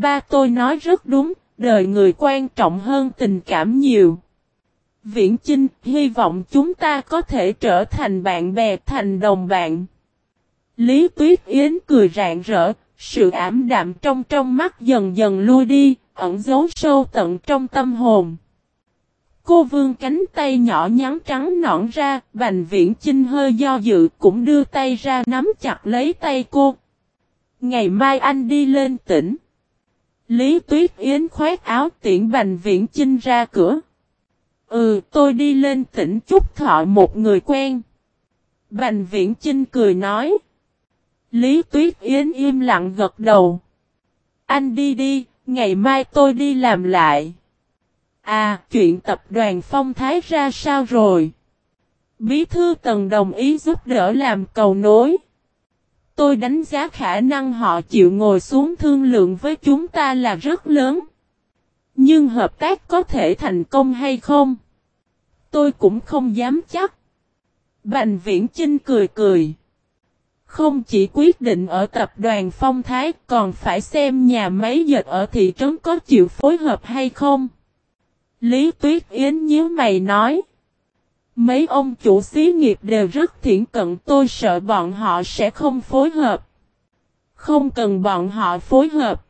Ba tôi nói rất đúng, đời người quan trọng hơn tình cảm nhiều. Viễn Chinh, hy vọng chúng ta có thể trở thành bạn bè, thành đồng bạn. Lý Tuyết Yến cười rạng rỡ, sự ảm đạm trong trong mắt dần dần lui đi, ẩn giấu sâu tận trong tâm hồn. Cô vương cánh tay nhỏ nhắn trắng nõn ra, Bành Viễn Chinh hơi do dự cũng đưa tay ra nắm chặt lấy tay cô. Ngày mai anh đi lên tỉnh. Lý Tuyết Yến khoét áo tiễn Bành Viễn Chinh ra cửa. Ừ, tôi đi lên tỉnh chúc thọ một người quen. Bành Viễn Chinh cười nói. Lý Tuyết Yến im lặng gật đầu. Anh đi đi, ngày mai tôi đi làm lại. À, chuyện tập đoàn phong thái ra sao rồi? Bí thư Tần đồng ý giúp đỡ làm cầu nối. Tôi đánh giá khả năng họ chịu ngồi xuống thương lượng với chúng ta là rất lớn. Nhưng hợp tác có thể thành công hay không? Tôi cũng không dám chắc. Bành viễn Chinh cười cười. Không chỉ quyết định ở tập đoàn Phong Thái, còn phải xem nhà máy dệt ở thị trấn có chịu phối hợp hay không. Lý Tuyết Yến nhớ mày nói. Mấy ông chủ xí nghiệp đều rất thiện cận tôi sợ bọn họ sẽ không phối hợp. Không cần bọn họ phối hợp.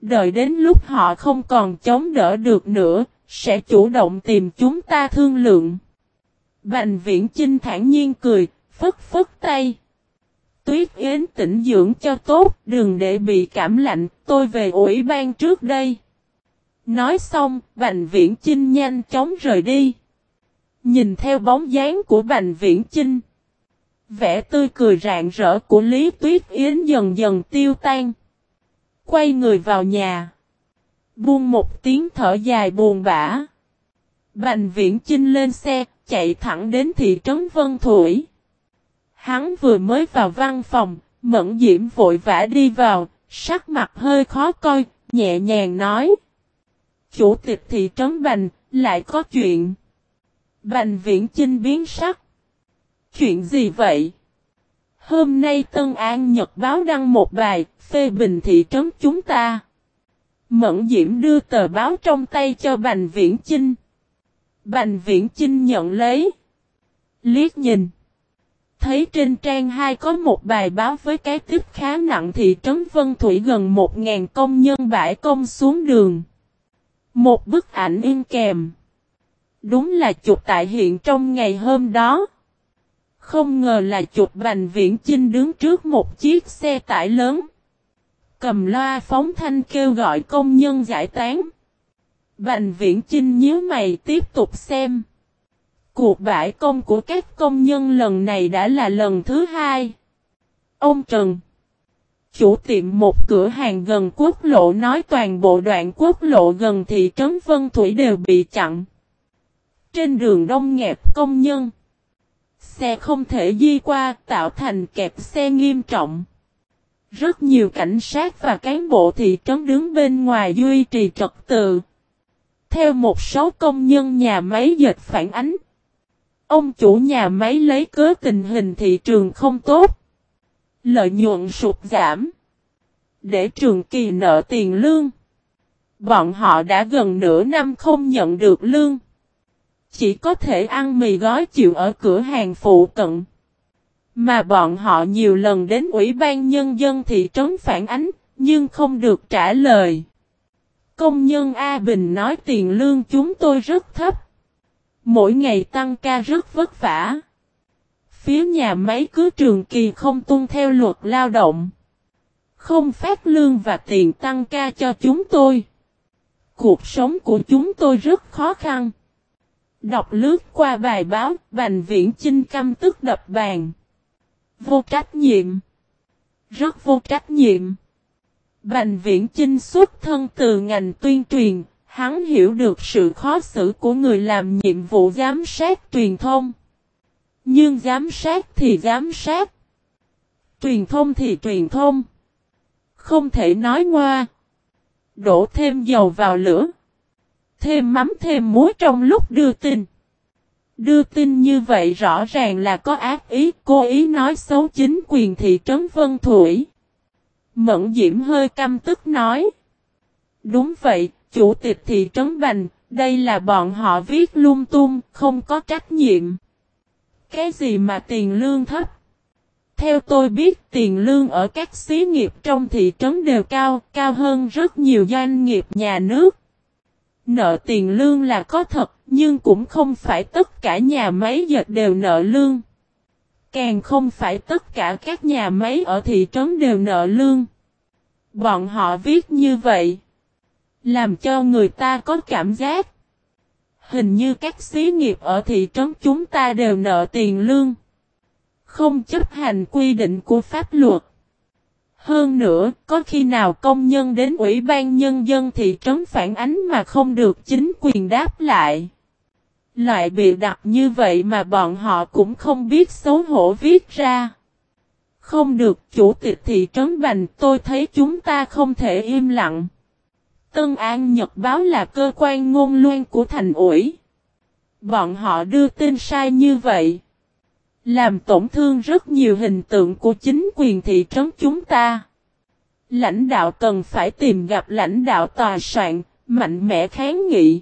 Đợi đến lúc họ không còn chống đỡ được nữa, sẽ chủ động tìm chúng ta thương lượng. Bành viễn Chinh thản nhiên cười, phất phất tay. Tuyết Yến tỉnh dưỡng cho tốt, đừng để bị cảm lạnh, tôi về ủy ban trước đây. Nói xong, Bành Viễn Chinh nhanh chóng rời đi. Nhìn theo bóng dáng của Bành Viễn Chinh. Vẻ tươi cười rạng rỡ của Lý Tuyết Yến dần dần tiêu tan. Quay người vào nhà. Buông một tiếng thở dài buồn bã. Bành Viễn Chinh lên xe, chạy thẳng đến thị trấn Vân Thủy. Hắn vừa mới vào văn phòng, Mẫn Diễm vội vã đi vào, sắc mặt hơi khó coi, nhẹ nhàng nói. Chủ tịch thị trấn Bành, lại có chuyện. Bành viễn chinh biến sắc. Chuyện gì vậy? Hôm nay Tân An Nhật báo đăng một bài, phê bình thị trấn chúng ta. Mẫn Diễm đưa tờ báo trong tay cho Bành Viễn Chinh. Bành Viễn Chinh nhận lấy. Liếc nhìn. Thấy trên trang 2 có một bài báo với cái tích khá nặng thị trấn Vân Thủy gần 1.000 công nhân bãi công xuống đường. Một bức ảnh in kèm. Đúng là chụp tại hiện trong ngày hôm đó. Không ngờ là chụp Bành Viễn Chinh đứng trước một chiếc xe tải lớn. Cầm loa phóng thanh kêu gọi công nhân giải tán. Bành Viễn Chinh nhíu mày tiếp tục xem. Cuộc bãi công của các công nhân lần này đã là lần thứ hai. Ông Trần, Chủ tiệm một cửa hàng gần quốc lộ nói toàn bộ đoạn quốc lộ gần thị trấn Vân Thủy đều bị chặn. Trên đường đông nghẹp công nhân. Xe không thể di qua, tạo thành kẹp xe nghiêm trọng. Rất nhiều cảnh sát và cán bộ thị trấn đứng bên ngoài duy trì trật tự. Theo một số công nhân nhà máy dệt phản ánh. Ông chủ nhà máy lấy cớ tình hình thị trường không tốt. Lợi nhuận sụt giảm. Để trường kỳ nợ tiền lương. Bọn họ đã gần nửa năm không nhận được lương. Chỉ có thể ăn mì gói chịu ở cửa hàng phụ cận. Mà bọn họ nhiều lần đến Ủy ban Nhân dân thị trấn phản ánh, nhưng không được trả lời. Công nhân A Bình nói tiền lương chúng tôi rất thấp. Mỗi ngày tăng ca rất vất vả. Phía nhà máy cứ trường kỳ không tuân theo luật lao động. Không phát lương và tiền tăng ca cho chúng tôi. Cuộc sống của chúng tôi rất khó khăn. Đọc lướt qua bài báo, Bành Viễn Chinh căm tức đập bàn. Vô trách nhiệm. Rất vô trách nhiệm. Bành Viễn Chinh xuất thân từ ngành tuyên truyền, hắn hiểu được sự khó xử của người làm nhiệm vụ giám sát truyền thông. Nhưng giám sát thì giám sát. Truyền thông thì truyền thông. Không thể nói ngoa. Đổ thêm dầu vào lửa. Thêm mắm thêm muối trong lúc đưa tin. Đưa tin như vậy rõ ràng là có ác ý, cố ý nói xấu chính quyền thị trấn Vân Thủy. Mẫn Diễm hơi căm tức nói. Đúng vậy, chủ tịch thị trấn Bành, đây là bọn họ viết lung tung, không có trách nhiệm. Cái gì mà tiền lương thấp? Theo tôi biết tiền lương ở các xí nghiệp trong thị trấn đều cao, cao hơn rất nhiều doanh nghiệp nhà nước. Nợ tiền lương là có thật, nhưng cũng không phải tất cả nhà máy dệt đều nợ lương. Càng không phải tất cả các nhà máy ở thị trấn đều nợ lương. Bọn họ viết như vậy. Làm cho người ta có cảm giác. Hình như các xí nghiệp ở thị trấn chúng ta đều nợ tiền lương. Không chấp hành quy định của pháp luật. Hơn nữa, có khi nào công nhân đến Ủy ban Nhân dân thị trấn phản ánh mà không được chính quyền đáp lại. Loại bị đặt như vậy mà bọn họ cũng không biết xấu hổ viết ra. Không được chủ tịch thị trấn Bành tôi thấy chúng ta không thể im lặng. Tân An Nhật Báo là cơ quan ngôn luân của thành ủi. Bọn họ đưa tin sai như vậy. Làm tổn thương rất nhiều hình tượng của chính quyền thị trấn chúng ta. Lãnh đạo cần phải tìm gặp lãnh đạo tòa soạn, mạnh mẽ kháng nghị.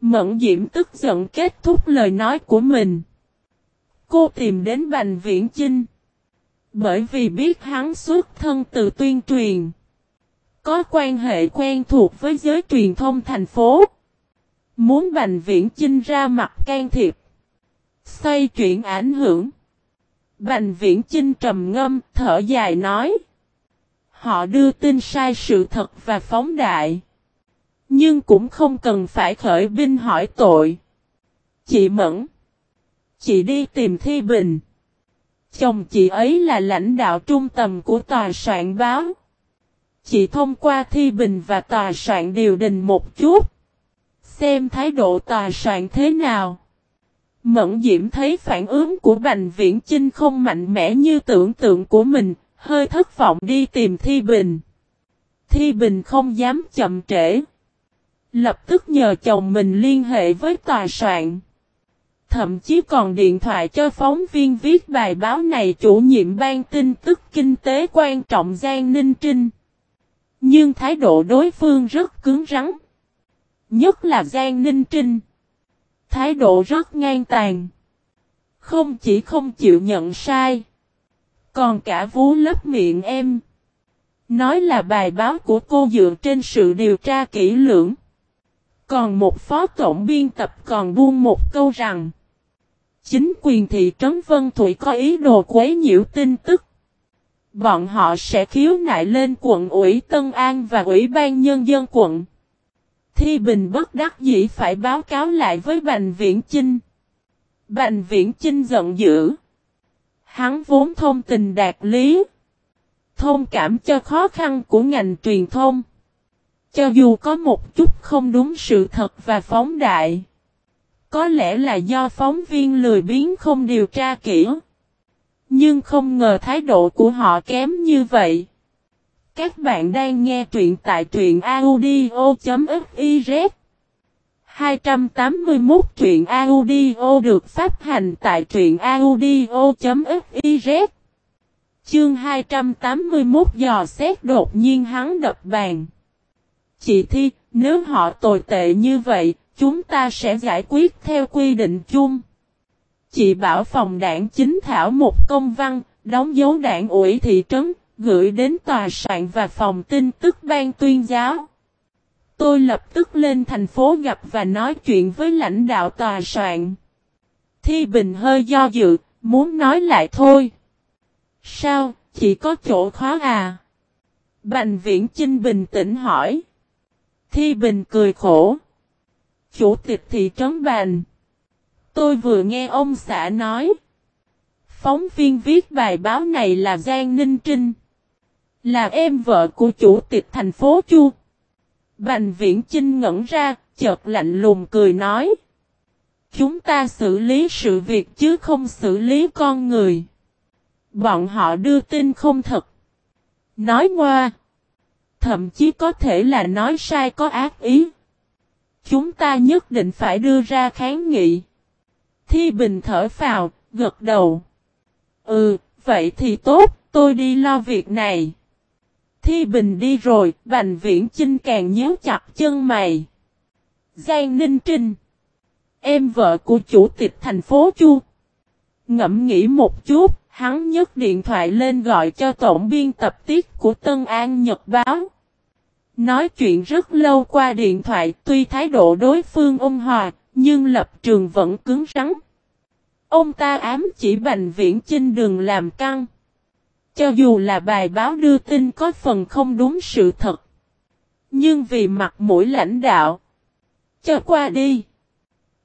Mẫn Diễm tức giận kết thúc lời nói của mình. Cô tìm đến Bành Viễn Chinh. Bởi vì biết hắn xuất thân từ tuyên truyền. Có quan hệ quen thuộc với giới truyền thông thành phố. Muốn Bành Viễn Chinh ra mặt can thiệp. Xoay chuyển ảnh hưởng. Bành Viễn Chinh trầm ngâm, thở dài nói. Họ đưa tin sai sự thật và phóng đại. Nhưng cũng không cần phải khởi binh hỏi tội. Chị Mẫn. Chị đi tìm Thi Bình. Chồng chị ấy là lãnh đạo trung tầm của tòa soạn báo. Chị thông qua Thi Bình và tòa soạn điều đình một chút. Xem thái độ tòa soạn thế nào. Mẫn Diễm thấy phản ứng của Bành Viễn Chinh không mạnh mẽ như tưởng tượng của mình, hơi thất vọng đi tìm Thi Bình. Thi Bình không dám chậm trễ. Lập tức nhờ chồng mình liên hệ với tòa soạn. Thậm chí còn điện thoại cho phóng viên viết bài báo này chủ nhiệm ban tin tức kinh tế quan trọng Giang Ninh Trinh. Nhưng thái độ đối phương rất cứng rắn. Nhất là Giang Ninh Trinh. Thái độ rất ngang tàn. Không chỉ không chịu nhận sai. Còn cả vú lấp miệng em. Nói là bài báo của cô dựa trên sự điều tra kỹ lưỡng. Còn một phó tổng biên tập còn buông một câu rằng. Chính quyền thị trấn Vân Thủy có ý đồ quấy nhiễu tin tức. Bọn họ sẽ khiếu nại lên quận ủy Tân An và ủy ban nhân dân quận. Thi Bình bất đắc dĩ phải báo cáo lại với Bành Viễn Chinh. Bành Viễn Chinh giận dữ. Hắn vốn thông tình đạt lý. Thông cảm cho khó khăn của ngành truyền thông. Cho dù có một chút không đúng sự thật và phóng đại. Có lẽ là do phóng viên lười biếng không điều tra kỹ. Nhưng không ngờ thái độ của họ kém như vậy. Các bạn đang nghe truyện tại truyện audio.fiz 281 truyện audio được phát hành tại truyện audio.fiz Chương 281 dò xét đột nhiên hắn đập bàn. Chị Thi, nếu họ tồi tệ như vậy, chúng ta sẽ giải quyết theo quy định chung. Chị bảo phòng đảng chính thảo một công văn, đóng dấu đảng ủy thị trấn, gửi đến tòa soạn và phòng tin tức ban tuyên giáo. Tôi lập tức lên thành phố gặp và nói chuyện với lãnh đạo tòa soạn. Thi Bình hơi do dự, muốn nói lại thôi. Sao, chỉ có chỗ khó à? Bành Viễn Chinh bình tĩnh hỏi. Thi Bình cười khổ. Chủ tịch thị trấn Bành. Tôi vừa nghe ông xã nói. Phóng viên viết bài báo này là Giang Ninh Trinh. Là em vợ của chủ tịch thành phố Chu. Bành viễn Trinh ngẩn ra, chợt lạnh lùng cười nói. Chúng ta xử lý sự việc chứ không xử lý con người. Bọn họ đưa tin không thật. Nói ngoa. Thậm chí có thể là nói sai có ác ý. Chúng ta nhất định phải đưa ra kháng nghị. Thi Bình thở phào, gật đầu. Ừ, vậy thì tốt, tôi đi lo việc này. Thi Bình đi rồi, Bành Viễn Chinh càng nhớ chặt chân mày. Giang Ninh Trinh. Em vợ của chủ tịch thành phố Chu. Ngẫm nghĩ một chút, hắn nhấc điện thoại lên gọi cho tổng biên tập tiết của Tân An Nhật Báo. Nói chuyện rất lâu qua điện thoại tuy thái độ đối phương ôn hòa, nhưng lập trường vẫn cứng rắn. Ông ta ám chỉ Bành Viễn Chinh đừng làm căng. Cho dù là bài báo đưa tin có phần không đúng sự thật. Nhưng vì mặt mũi lãnh đạo. Cho qua đi.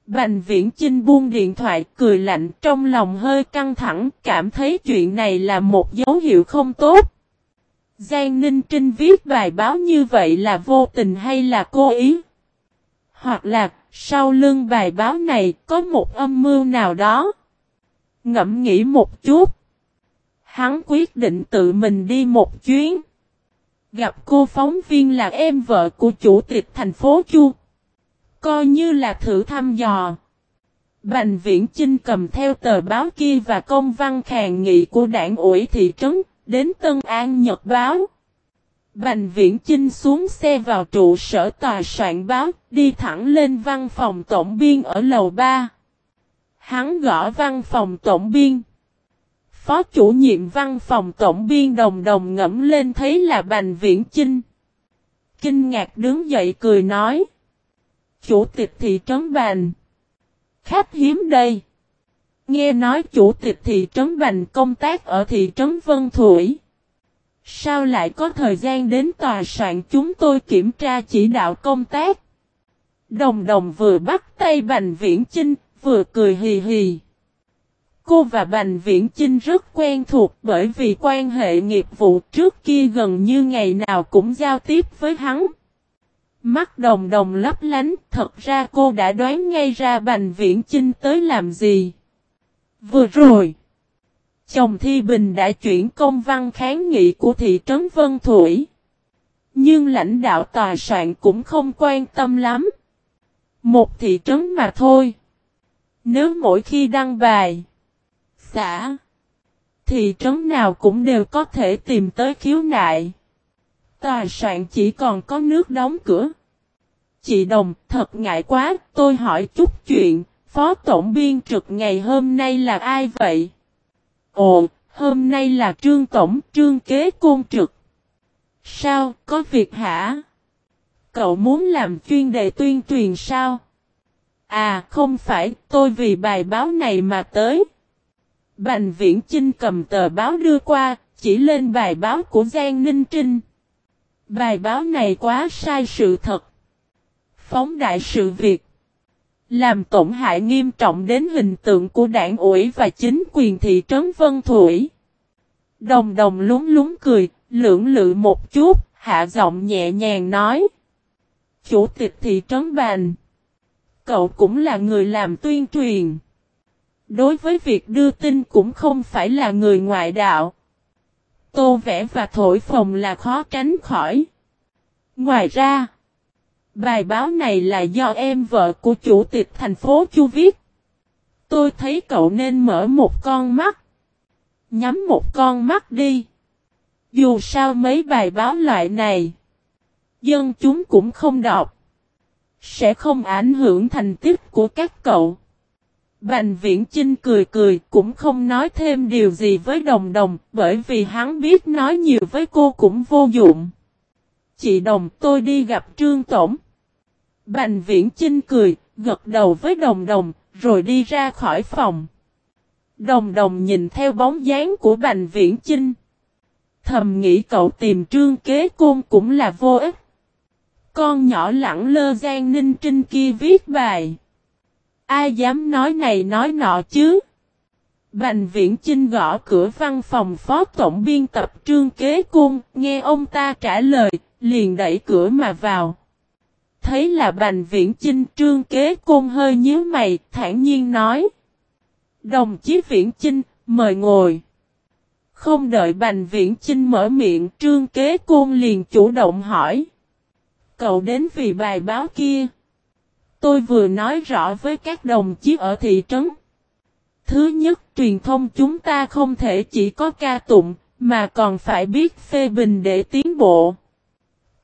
Bành viễn Trinh buông điện thoại, cười lạnh, trong lòng hơi căng thẳng, cảm thấy chuyện này là một dấu hiệu không tốt. Giang Ninh Trinh viết bài báo như vậy là vô tình hay là cố ý? Hoặc là, sau lưng bài báo này có một âm mưu nào đó? Ngẫm nghĩ một chút. Hắn quyết định tự mình đi một chuyến. Gặp cô phóng viên là em vợ của chủ tịch thành phố Chu. Coi như là thử thăm dò. Bành viễn Chinh cầm theo tờ báo kia và công văn khàng nghị của đảng ủy thị trấn, đến Tân An Nhật Báo. Bành viễn Chinh xuống xe vào trụ sở tòa soạn báo, đi thẳng lên văn phòng tổng biên ở lầu 3. Hắn gõ văn phòng tổng biên. Phó chủ nhiệm văn phòng tổng biên đồng đồng ngẫm lên thấy là Bành Viễn Chinh. Kinh ngạc đứng dậy cười nói. Chủ tịch thị trấn Bành. Khách hiếm đây. Nghe nói chủ tịch thị trấn Bành công tác ở thị trấn Vân Thủy. Sao lại có thời gian đến tòa soạn chúng tôi kiểm tra chỉ đạo công tác? Đồng đồng vừa bắt tay Bành Viễn Chinh, vừa cười hì hì. Cô và Bành Viễn Chinh rất quen thuộc bởi vì quan hệ nghiệp vụ trước kia gần như ngày nào cũng giao tiếp với hắn. Mắt đồng đồng lấp lánh, thật ra cô đã đoán ngay ra Bành Viễn Chinh tới làm gì. Vừa rồi, chồng Thi Bình đã chuyển công văn kháng nghị của thị trấn Vân Thủy. Nhưng lãnh đạo tòa soạn cũng không quan tâm lắm. Một thị trấn mà thôi. Nếu mỗi khi đăng bài, xã, thị trấn nào cũng đều có thể tìm tới khiếu nại. Tòa soạn chỉ còn có nước đóng cửa. Chị Đồng, thật ngại quá, tôi hỏi chút chuyện, phó tổng biên trực ngày hôm nay là ai vậy? Ồ, hôm nay là trương tổng, trương kế côn trực. Sao, có việc hả? Cậu muốn làm chuyên đề tuyên truyền sao? À, không phải, tôi vì bài báo này mà tới. Bành viễn Chinh cầm tờ báo đưa qua, chỉ lên bài báo của Giang Ninh Trinh. Bài báo này quá sai sự thật. Phóng đại sự việc. Làm tổn hại nghiêm trọng đến hình tượng của đảng ủy và chính quyền thị trấn Vân Thủy. Đồng đồng lúng lúng cười, lưỡng lự một chút, hạ giọng nhẹ nhàng nói. Chủ tịch thị trấn Bành. Cậu cũng là người làm tuyên truyền. Đối với việc đưa tin cũng không phải là người ngoại đạo. Tô vẽ và thổi phồng là khó tránh khỏi. Ngoài ra, bài báo này là do em vợ của chủ tịch thành phố Chu viết. Tôi thấy cậu nên mở một con mắt. Nhắm một con mắt đi. Dù sao mấy bài báo loại này, dân chúng cũng không đọc. Sẽ không ảnh hưởng thành tích của các cậu. Bành viễn trinh cười cười cũng không nói thêm điều gì với đồng đồng bởi vì hắn biết nói nhiều với cô cũng vô dụng. Chị đồng tôi đi gặp Trương Tổng. Bành viễn trinh cười, gật đầu với đồng đồng, rồi đi ra khỏi phòng. Đồng đồng nhìn theo bóng dáng của Bành Viễn trinh Thầm nghĩ cậu tìm trương kế côn cũng là vô ích. Con nhỏ lẳng lơ gian ninh trinh kia viết bài. Ai dám nói này nói nọ chứ? Bành viễn Chinh gõ cửa văn phòng phó tổng biên tập trương kế cung, nghe ông ta trả lời, liền đẩy cửa mà vào. Thấy là bành viễn Chinh trương kế cung hơi nhíu mày, thản nhiên nói. Đồng chí viễn Chinh, mời ngồi. Không đợi bành viễn Chinh mở miệng, trương kế cung liền chủ động hỏi. Cậu đến vì bài báo kia. Tôi vừa nói rõ với các đồng chí ở thị trấn. Thứ nhất, truyền thông chúng ta không thể chỉ có ca tụng, mà còn phải biết phê bình để tiến bộ.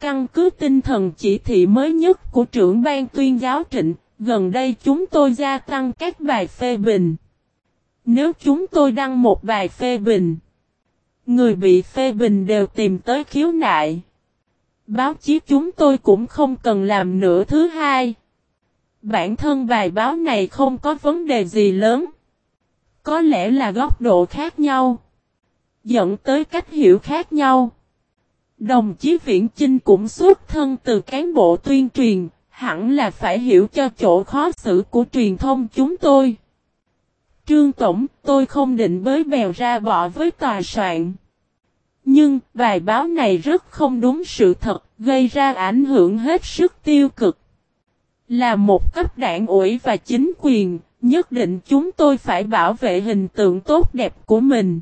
Căn cứ tinh thần chỉ thị mới nhất của trưởng ban tuyên giáo trịnh, gần đây chúng tôi gia tăng các bài phê bình. Nếu chúng tôi đăng một bài phê bình, người bị phê bình đều tìm tới khiếu nại. Báo chí chúng tôi cũng không cần làm nữa thứ hai. Bản thân bài báo này không có vấn đề gì lớn. Có lẽ là góc độ khác nhau. Dẫn tới cách hiểu khác nhau. Đồng chí Viễn Chinh cũng xuất thân từ cán bộ tuyên truyền, hẳn là phải hiểu cho chỗ khó xử của truyền thông chúng tôi. Trương Tổng, tôi không định bới bèo ra bỏ với tòa soạn. Nhưng, bài báo này rất không đúng sự thật, gây ra ảnh hưởng hết sức tiêu cực. Là một cấp đảng ủy và chính quyền, nhất định chúng tôi phải bảo vệ hình tượng tốt đẹp của mình.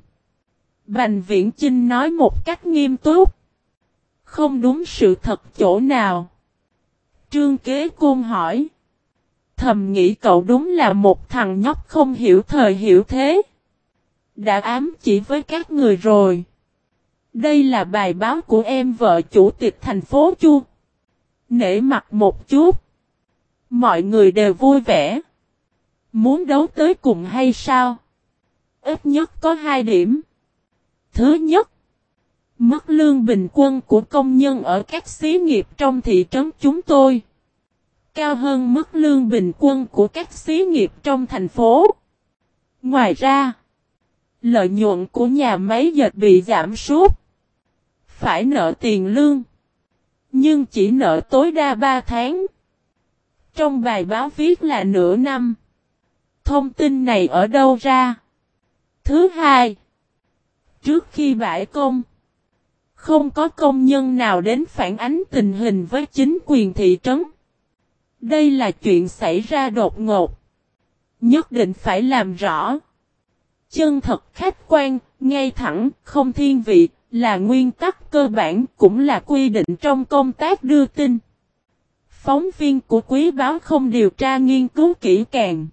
Bành Viễn Chinh nói một cách nghiêm túc. Không đúng sự thật chỗ nào. Trương Kế Côn hỏi. Thầm nghĩ cậu đúng là một thằng nhóc không hiểu thời hiểu thế. Đã ám chỉ với các người rồi. Đây là bài báo của em vợ chủ tịch thành phố Chu. Nể mặt một chút. Mọi người đều vui vẻ. Muốn đấu tới cùng hay sao? Ít nhất có hai điểm. Thứ nhất, mức lương bình quân của công nhân ở các xí nghiệp trong thị trấn chúng tôi cao hơn mức lương bình quân của các xí nghiệp trong thành phố. Ngoài ra, lợi nhuận của nhà máy dệt bị giảm sút. Phải nợ tiền lương, nhưng chỉ nợ tối đa 3 tháng. Trong bài báo viết là nửa năm. Thông tin này ở đâu ra? Thứ hai, trước khi bãi công, không có công nhân nào đến phản ánh tình hình với chính quyền thị trấn. Đây là chuyện xảy ra đột ngột. Nhất định phải làm rõ. Chân thật khách quan, ngay thẳng, không thiên vị, là nguyên tắc cơ bản cũng là quy định trong công tác đưa tin. Phóng viên của quý báo không điều tra nghiên cứu kỹ càng.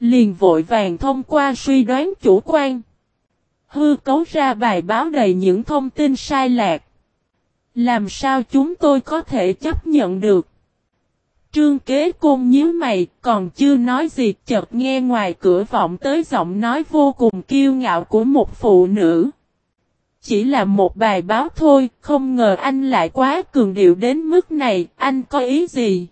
Liền vội vàng thông qua suy đoán chủ quan. Hư cấu ra bài báo đầy những thông tin sai lạc. Làm sao chúng tôi có thể chấp nhận được? Trương kế côn nhíu mày, còn chưa nói gì chợt nghe ngoài cửa vọng tới giọng nói vô cùng kiêu ngạo của một phụ nữ. Chỉ là một bài báo thôi, không ngờ anh lại quá cường điệu đến mức này, anh có ý gì?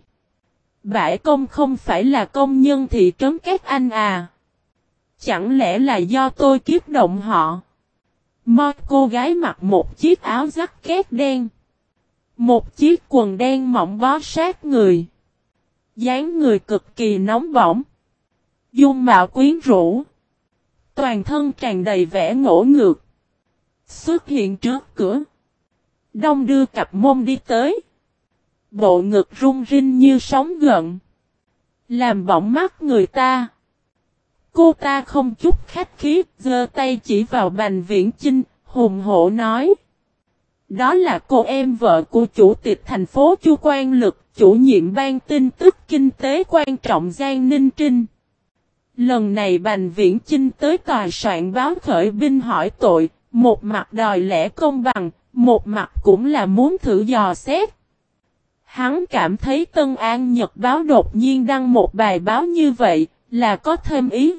Bãi công không phải là công nhân thị trấn các anh à? Chẳng lẽ là do tôi kiếp động họ? Một cô gái mặc một chiếc áo rắc két đen. Một chiếc quần đen mỏng bó sát người dáng người cực kỳ nóng bỏng. Dung mạo quyến rũ. Toàn thân tràn đầy vẻ ngỗ ngược. Xuất hiện trước cửa. Đông đưa cặp mông đi tới. Bộ ngực rung rinh như sóng gợn. Làm bỏng mắt người ta. Cô ta không chút khách khí, giơ tay chỉ vào bành viễn chinh, hùng hổ nói. Đó là cô em vợ của chủ tịch thành phố Chu Quan Lực, chủ nhiệm ban tin tức kinh tế quan trọng Giang Ninh Trinh. Lần này Bành Viễn Chinh tới tòa soạn báo khởi binh hỏi tội, một mặt đòi lẽ công bằng, một mặt cũng là muốn thử dò xét. Hắn cảm thấy Tân An Nhật báo đột nhiên đăng một bài báo như vậy, là có thêm ý.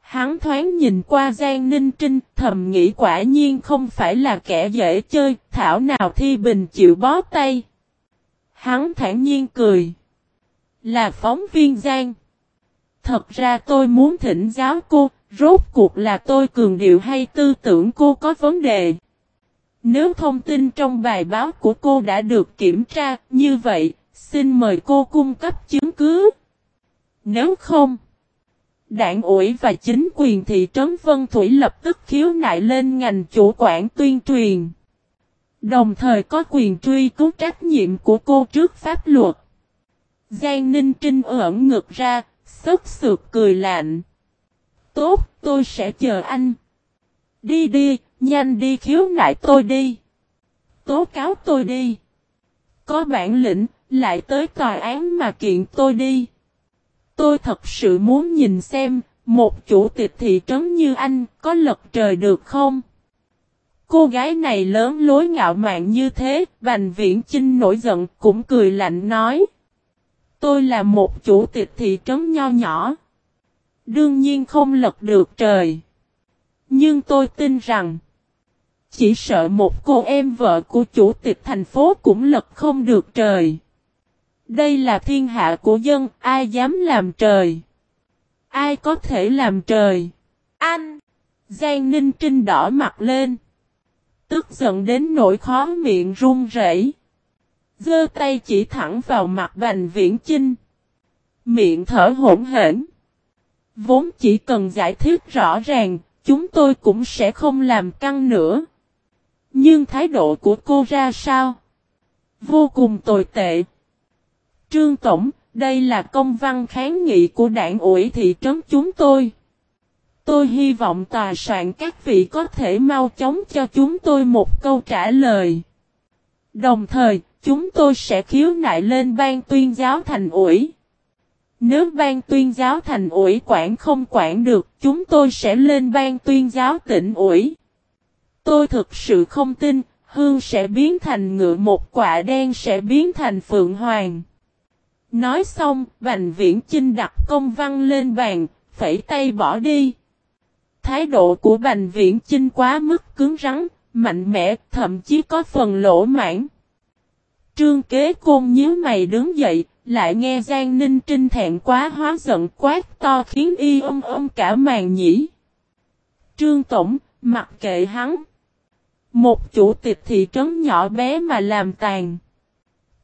Hắn thoáng nhìn qua Giang Ninh Trinh, thầm nghĩ quả nhiên không phải là kẻ dễ chơi, thảo nào thi bình chịu bó tay. Hắn thản nhiên cười. Là phóng viên Giang. Thật ra tôi muốn thỉnh giáo cô, rốt cuộc là tôi cường điệu hay tư tưởng cô có vấn đề. Nếu thông tin trong bài báo của cô đã được kiểm tra, như vậy, xin mời cô cung cấp chứng cứ. Nếu không, đảng ủy và chính quyền thị trấn Vân Thủy lập tức khiếu nại lên ngành chủ quản tuyên truyền. Đồng thời có quyền truy cứu trách nhiệm của cô trước pháp luật. Giang Ninh Trinh ẩn ngực ra, sốc sượt cười lạnh. Tốt, tôi sẽ chờ anh. Đi đi, nhanh đi khiếu nại tôi đi. Tố cáo tôi đi. Có bản lĩnh, lại tới tòa án mà kiện tôi đi. Tôi thật sự muốn nhìn xem, một chủ tịch thị trấn như anh, có lật trời được không? Cô gái này lớn lối ngạo mạn như thế, Bành Viễn Chinh nổi giận cũng cười lạnh nói. Tôi là một chủ tịch thị trấn nho nhỏ. Đương nhiên không lật được trời. Nhưng tôi tin rằng, chỉ sợ một cô em vợ của chủ tịch thành phố cũng lật không được trời. Đây là thiên hạ của dân, ai dám làm trời? Ai có thể làm trời? Anh! Giang Ninh Trinh đỏ mặt lên. Tức giận đến nỗi khó miệng run rẩy. Giơ tay chỉ thẳng vào mặt Bành Viễn Chinh. Miệng thở hỗn hển. Vốn chỉ cần giải thích rõ ràng, chúng tôi cũng sẽ không làm căng nữa. Nhưng thái độ của cô ra sao? Vô cùng tồi tệ. Trương Tổng, đây là công văn kháng nghị của đảng ủy thị trấn chúng tôi. Tôi hy vọng tòa soạn các vị có thể mau chóng cho chúng tôi một câu trả lời. Đồng thời, chúng tôi sẽ khiếu nại lên ban tuyên giáo thành ủy. Nếu ban tuyên giáo thành ủy quản không quản được, chúng tôi sẽ lên ban tuyên giáo tỉnh ủy. Tôi thực sự không tin, hương sẽ biến thành ngựa một quả đen sẽ biến thành phượng hoàng. Nói xong, Bành Viễn Chinh đặt công văn lên bàn, phẩy tay bỏ đi. Thái độ của Bành Viễn Chinh quá mức cứng rắn, mạnh mẽ, thậm chí có phần lỗ mãn. Trương kế côn nhíu mày đứng dậy, lại nghe Giang Ninh Trinh thẹn quá hóa giận quát to khiến y ôm ôm cả màn nhĩ. Trương Tổng, mặc kệ hắn. Một chủ tịch thị trấn nhỏ bé mà làm tàn.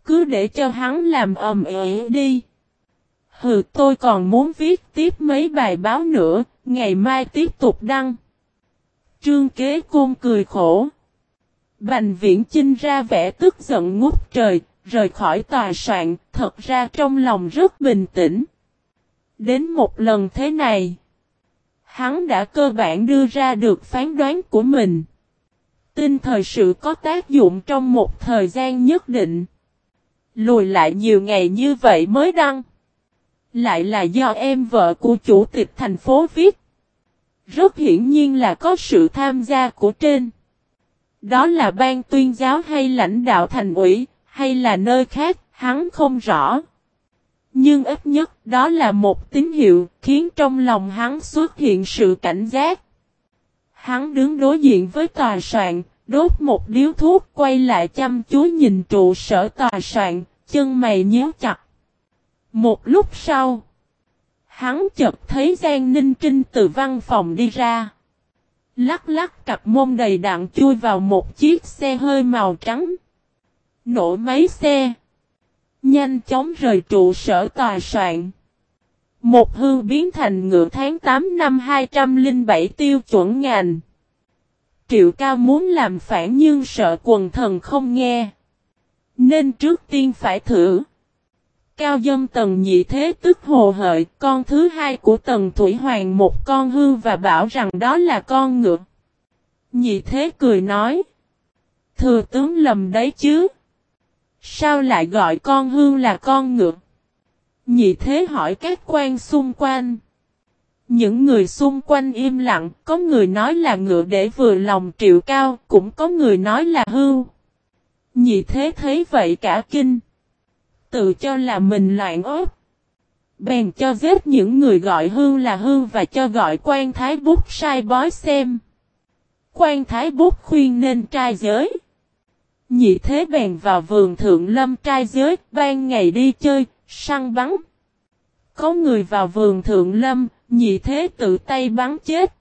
Cứ để cho hắn làm ầm ĩ đi. Hừ tôi còn muốn viết tiếp mấy bài báo nữa, ngày mai tiếp tục đăng. Trương kế côn cười khổ. Bành viễn chinh ra vẻ tức giận ngút trời, rời khỏi tòa soạn, thật ra trong lòng rất bình tĩnh. Đến một lần thế này, hắn đã cơ bản đưa ra được phán đoán của mình. Tin thời sự có tác dụng trong một thời gian nhất định. Lùi lại nhiều ngày như vậy mới đăng. Lại là do em vợ của chủ tịch thành phố viết. Rất hiển nhiên là có sự tham gia của trên. Đó là ban tuyên giáo hay lãnh đạo thành ủy, hay là nơi khác, hắn không rõ. Nhưng ít nhất đó là một tín hiệu khiến trong lòng hắn xuất hiện sự cảnh giác. Hắn đứng đối diện với tòa soạn, đốt một điếu thuốc quay lại chăm chú nhìn trụ sở tòa soạn, chân mày nhíu chặt. Một lúc sau, hắn chợt thấy Giang Ninh Trinh từ văn phòng đi ra. Lắc lắc cặp mông đầy đạn chui vào một chiếc xe hơi màu trắng. Nổ máy xe. Nhanh chóng rời trụ sở tòa soạn. Một hư biến thành ngựa tháng 8 năm 207 tiêu chuẩn ngành. Triệu cao muốn làm phản nhưng sợ quần thần không nghe. Nên trước tiên phải thử. Cao dâm tần nhị thế tức hồ hợi, con thứ hai của tần Thủy Hoàng một con hư và bảo rằng đó là con ngựa. Nhị thế cười nói. Thừa tướng lầm đấy chứ. Sao lại gọi con hương là con ngựa? Nhị thế hỏi các quan xung quanh. Những người xung quanh im lặng, có người nói là ngựa để vừa lòng triệu cao, cũng có người nói là hưu. Nhị thế thấy vậy cả kinh. Tự cho là mình loạn ốp. Bèn cho giết những người gọi hưu là hưu và cho gọi quan thái bút sai bói xem. Quan thái bút khuyên nên trai giới. Nhị thế bèn vào vườn thượng lâm trai giới, ban ngày đi chơi, săn bắn. Có người vào vườn thượng lâm, nhị thế tự tay bắn chết.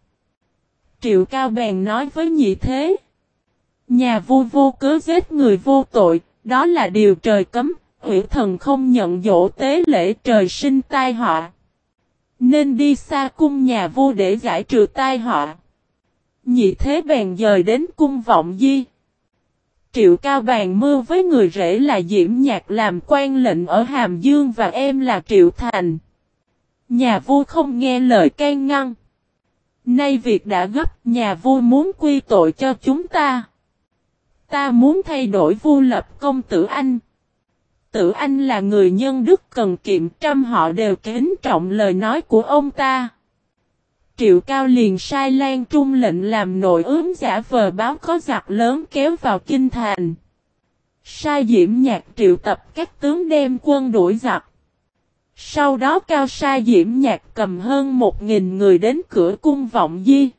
Triệu cao bèn nói với nhị thế. Nhà vua vô cớ giết người vô tội, đó là điều trời cấm, hủy thần không nhận dỗ tế lễ trời sinh tai họa. Nên đi xa cung nhà vua để giải trừ tai họa. Nhị thế bèn dời đến cung vọng di. Triệu cao bàn mưu với người rể là Diễm Nhạc làm quan lệnh ở Hàm Dương và em là Triệu Thành. Nhà vua không nghe lời can ngăn. Nay việc đã gấp, nhà vua muốn quy tội cho chúng ta. Ta muốn thay đổi vua lập công tử anh. Tử anh là người nhân đức cần kiệm trăm họ đều kính trọng lời nói của ông ta. Triệu Cao liền sai Lan Trung lệnh làm nội ướm giả vờ báo có giặc lớn kéo vào kinh thành. Sai Diễm Nhạc triệu tập các tướng đem quân đuổi giặc. Sau đó Cao Sai Diễm Nhạc cầm hơn một nghìn người đến cửa cung vọng di.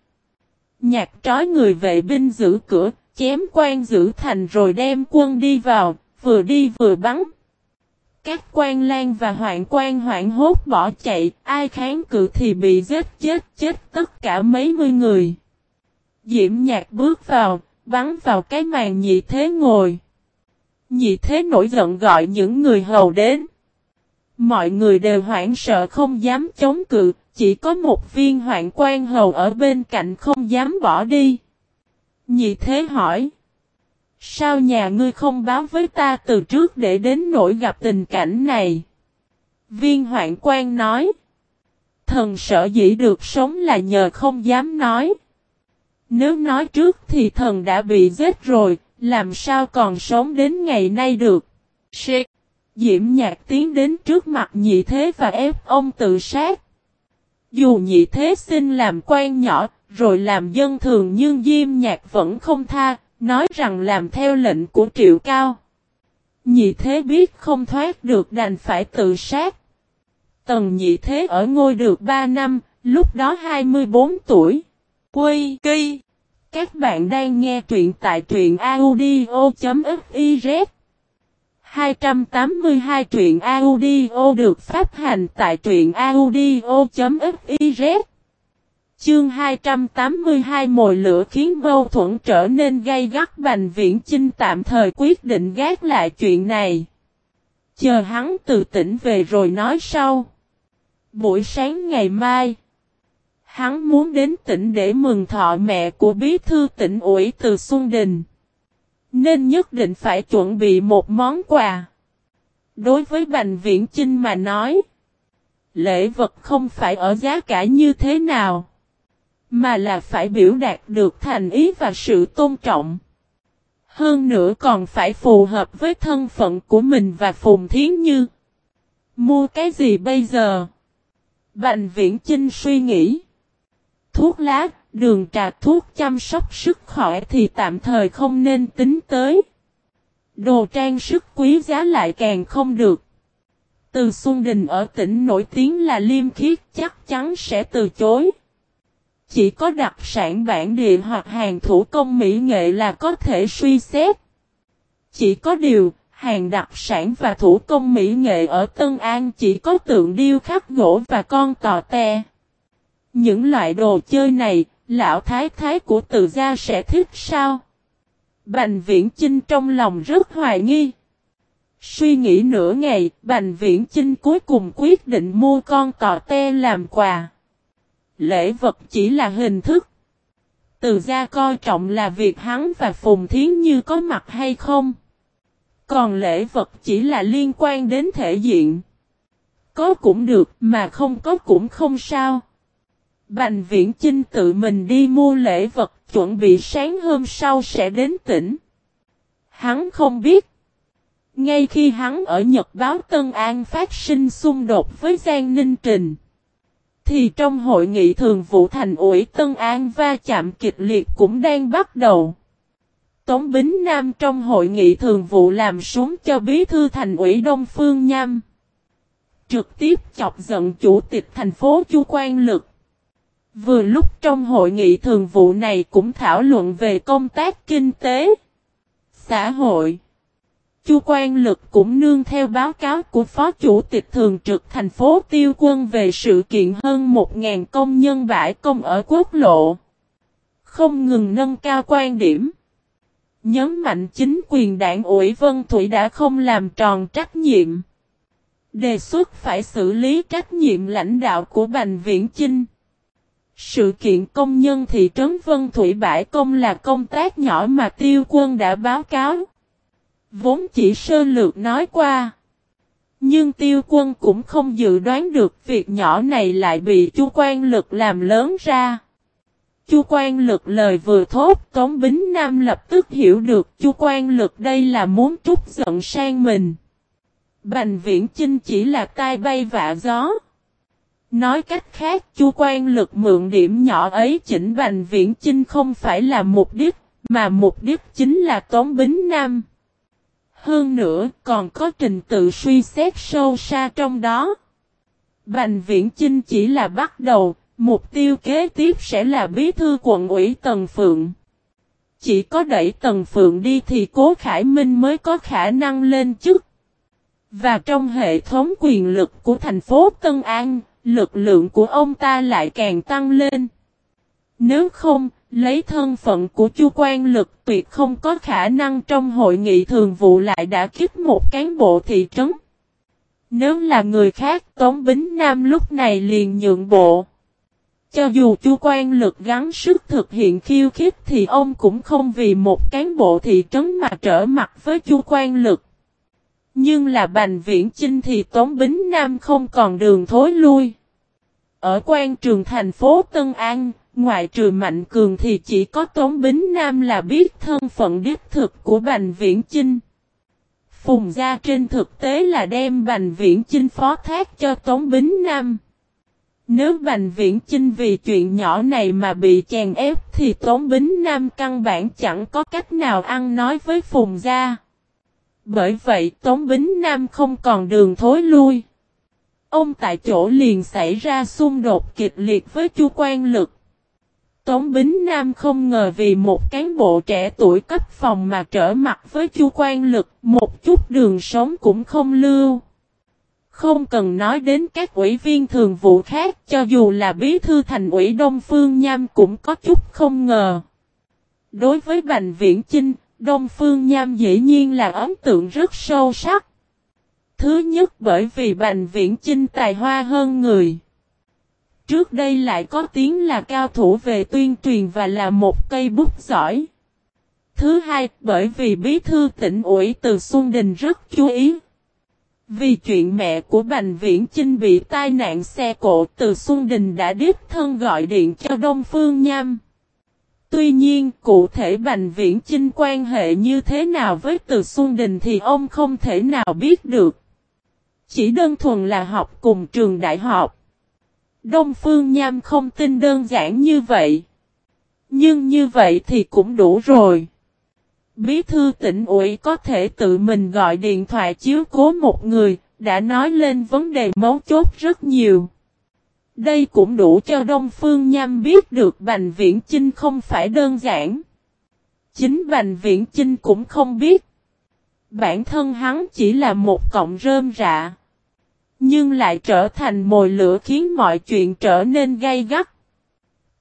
Nhạc trói người vệ binh giữ cửa, chém quan giữ thành rồi đem quân đi vào, vừa đi vừa bắn. Các quan lan và hoạn quan hoạn hốt bỏ chạy, ai kháng cự thì bị giết chết chết tất cả mấy mươi người. Diễm nhạc bước vào, bắn vào cái màn nhị thế ngồi. Nhị thế nổi giận gọi những người hầu đến. Mọi người đều hoảng sợ không dám chống cự, chỉ có một viên hoạn quan hầu ở bên cạnh không dám bỏ đi. Nhị thế hỏi. Sao nhà ngươi không báo với ta từ trước để đến nỗi gặp tình cảnh này? Viên hoạn quan nói. Thần sợ dĩ được sống là nhờ không dám nói. Nếu nói trước thì thần đã bị giết rồi, làm sao còn sống đến ngày nay được? Shit! Diễm nhạc tiến đến trước mặt nhị thế và ép ông tự sát. Dù nhị thế xin làm quan nhỏ, rồi làm dân thường nhưng Diêm nhạc vẫn không tha, nói rằng làm theo lệnh của triệu cao. Nhị thế biết không thoát được đành phải tự sát. Tần nhị thế ở ngôi được 3 năm, lúc đó 24 tuổi. Quy, kỳ. Các bạn đang nghe truyện tại truyện audio.fiz 282 truyện audio được phát hành tại truyện audio.fiz Chương 282 mồi lửa khiến mâu thuẫn trở nên gay gắt Bành Viễn Chinh tạm thời quyết định gác lại chuyện này. Chờ hắn từ tỉnh về rồi nói sau. Buổi sáng ngày mai, hắn muốn đến tỉnh để mừng thọ mẹ của bí thư tỉnh ủy từ Xuân Đình. Nên nhất định phải chuẩn bị một món quà. Đối với Bành Viễn Chinh mà nói, lễ vật không phải ở giá cả như thế nào, mà là phải biểu đạt được thành ý và sự tôn trọng. Hơn nữa còn phải phù hợp với thân phận của mình và Phùng Thiến Như. Mua cái gì bây giờ? Bành Viễn Chinh suy nghĩ. Thuốc lá, đường trà thuốc chăm sóc sức khỏe thì tạm thời không nên tính tới. Đồ trang sức quý giá lại càng không được. Từ Xuân Đình ở tỉnh nổi tiếng là liêm khiết chắc chắn sẽ từ chối. Chỉ có đặc sản bản địa hoặc hàng thủ công mỹ nghệ là có thể suy xét. Chỉ có điều, hàng đặc sản và thủ công mỹ nghệ ở Tân An chỉ có tượng điêu khắc gỗ và con tò te. Những loại đồ chơi này, lão thái thái của từ gia sẽ thích sao? Bành viễn Trinh trong lòng rất hoài nghi. Suy nghĩ nửa ngày, Bành Viễn Chinh cuối cùng quyết định mua con tò te làm quà. Lễ vật chỉ là hình thức. Từ gia coi trọng là việc hắn và Phùng Thiến Như có mặt hay không. Còn lễ vật chỉ là liên quan đến thể diện. Có cũng được, mà không có cũng không sao. Bành viễn Trinh tự mình đi mua lễ vật chuẩn bị sáng hôm sau sẽ đến tỉnh. Hắn không biết. Ngay khi hắn ở Nhật báo Tân An phát sinh xung đột với Giang Ninh Trình. Thì trong hội nghị thường vụ thành ủy Tân An va chạm kịch liệt cũng đang bắt đầu. Tống Bính Nam trong hội nghị thường vụ làm súng cho bí thư thành ủy Đông Phương Nham. Trực tiếp chọc giận chủ tịch thành phố Chu Quan Lực. Vừa lúc trong hội nghị thường vụ này cũng thảo luận về công tác kinh tế, xã hội. Chu Quan Lực cũng nương theo báo cáo của Phó Chủ tịch Thường trực thành phố Tiêu Quân về sự kiện hơn 1.000 công nhân bãi công ở quốc lộ. Không ngừng nâng cao quan điểm. Nhấn mạnh chính quyền đảng ủy Vân Thủy đã không làm tròn trách nhiệm. Đề xuất phải xử lý trách nhiệm lãnh đạo của Bành Viễn Chinh. Sự kiện công nhân thị trấn Vân Thủy Bãi Công là công tác nhỏ mà tiêu quân đã báo cáo. Vốn chỉ sơ lược nói qua. Nhưng tiêu quân cũng không dự đoán được việc nhỏ này lại bị chu quan lực làm lớn ra. Chu quan lực lời vừa thốt Tống Bính Nam lập tức hiểu được chu quan lực đây là muốn trút giận sang mình. Bành viễn chinh chỉ là tai bay vạ gió. Nói cách khác, chu quan lực mượn điểm nhỏ ấy chỉnh Bành Viễn Chinh không phải là mục đích, mà mục đích chính là Tống Bính Nam. Hơn nữa, còn có trình tự suy xét sâu xa trong đó. Bành Viễn Chinh chỉ là bắt đầu, mục tiêu kế tiếp sẽ là bí thư quận ủy Tần Phượng. Chỉ có đẩy Tần Phượng đi thì Cố Khải Minh mới có khả năng lên chức. Và trong hệ thống quyền lực của thành phố Tân An, lực lượng của ông ta lại càng tăng lên. Nếu không, lấy thân phận của chu quan lực tuyệt không có khả năng trong hội nghị thường vụ lại đã kích một cán bộ thị trấn. Nếu là người khác Tống Bính Nam lúc này liền nhượng bộ. Cho dù chu quan lực gắng sức thực hiện khiêu khích thì ông cũng không vì một cán bộ thị trấn mà trở mặt với chu quan lực. Nhưng là Bành Viễn Chinh thì Tống Bính Nam không còn đường thối lui. Ở quan trường thành phố Tân An, ngoại trừ Mạnh Cường thì chỉ có Tống Bính Nam là biết thân phận đích thực của Bành Viễn Chinh. Phùng gia trên thực tế là đem Bành Viễn Chinh phó thác cho Tống Bính Nam. Nếu Bành Viễn Chinh vì chuyện nhỏ này mà bị chèn ép thì Tống Bính Nam căn bản chẳng có cách nào ăn nói với Phùng gia. Bởi vậy Tống Bính Nam không còn đường thối lui. Ông tại chỗ liền xảy ra xung đột kịch liệt với Chu Quan Lực. Tống Bính Nam không ngờ vì một cán bộ trẻ tuổi cấp phòng mà trở mặt với Chu Quan Lực, một chút đường sống cũng không lưu. Không cần nói đến các ủy viên thường vụ khác, cho dù là bí thư thành ủy Đông Phương Nham cũng có chút không ngờ. Đối với Bành Viễn Chinh, Đông Phương Nham dĩ nhiên là ấn tượng rất sâu sắc. Thứ nhất bởi vì Bành Viễn Chinh tài hoa hơn người. Trước đây lại có tiếng là cao thủ về tuyên truyền và là một cây bút giỏi. Thứ hai, bởi vì bí thư tỉnh ủy từ Xuân Đình rất chú ý. Vì chuyện mẹ của Bành Viễn Chinh bị tai nạn xe cộ từ Xuân Đình đã đích thân gọi điện cho Đông Phương Nham. Tuy nhiên, cụ thể Bành Viễn Chinh quan hệ như thế nào với Từ Xuân Đình thì ông không thể nào biết được. Chỉ đơn thuần là học cùng trường đại học. Đông Phương Nham không tin đơn giản như vậy. Nhưng như vậy thì cũng đủ rồi. Bí thư tỉnh ủy có thể tự mình gọi điện thoại chiếu cố một người, đã nói lên vấn đề mấu chốt rất nhiều. Đây cũng đủ cho Đông Phương Nham biết được Bành Viễn Chinh không phải đơn giản. Chính Bành Viễn Chinh cũng không biết. Bản thân hắn chỉ là một cọng rơm rạ. Nhưng lại trở thành mồi lửa khiến mọi chuyện trở nên gay gắt.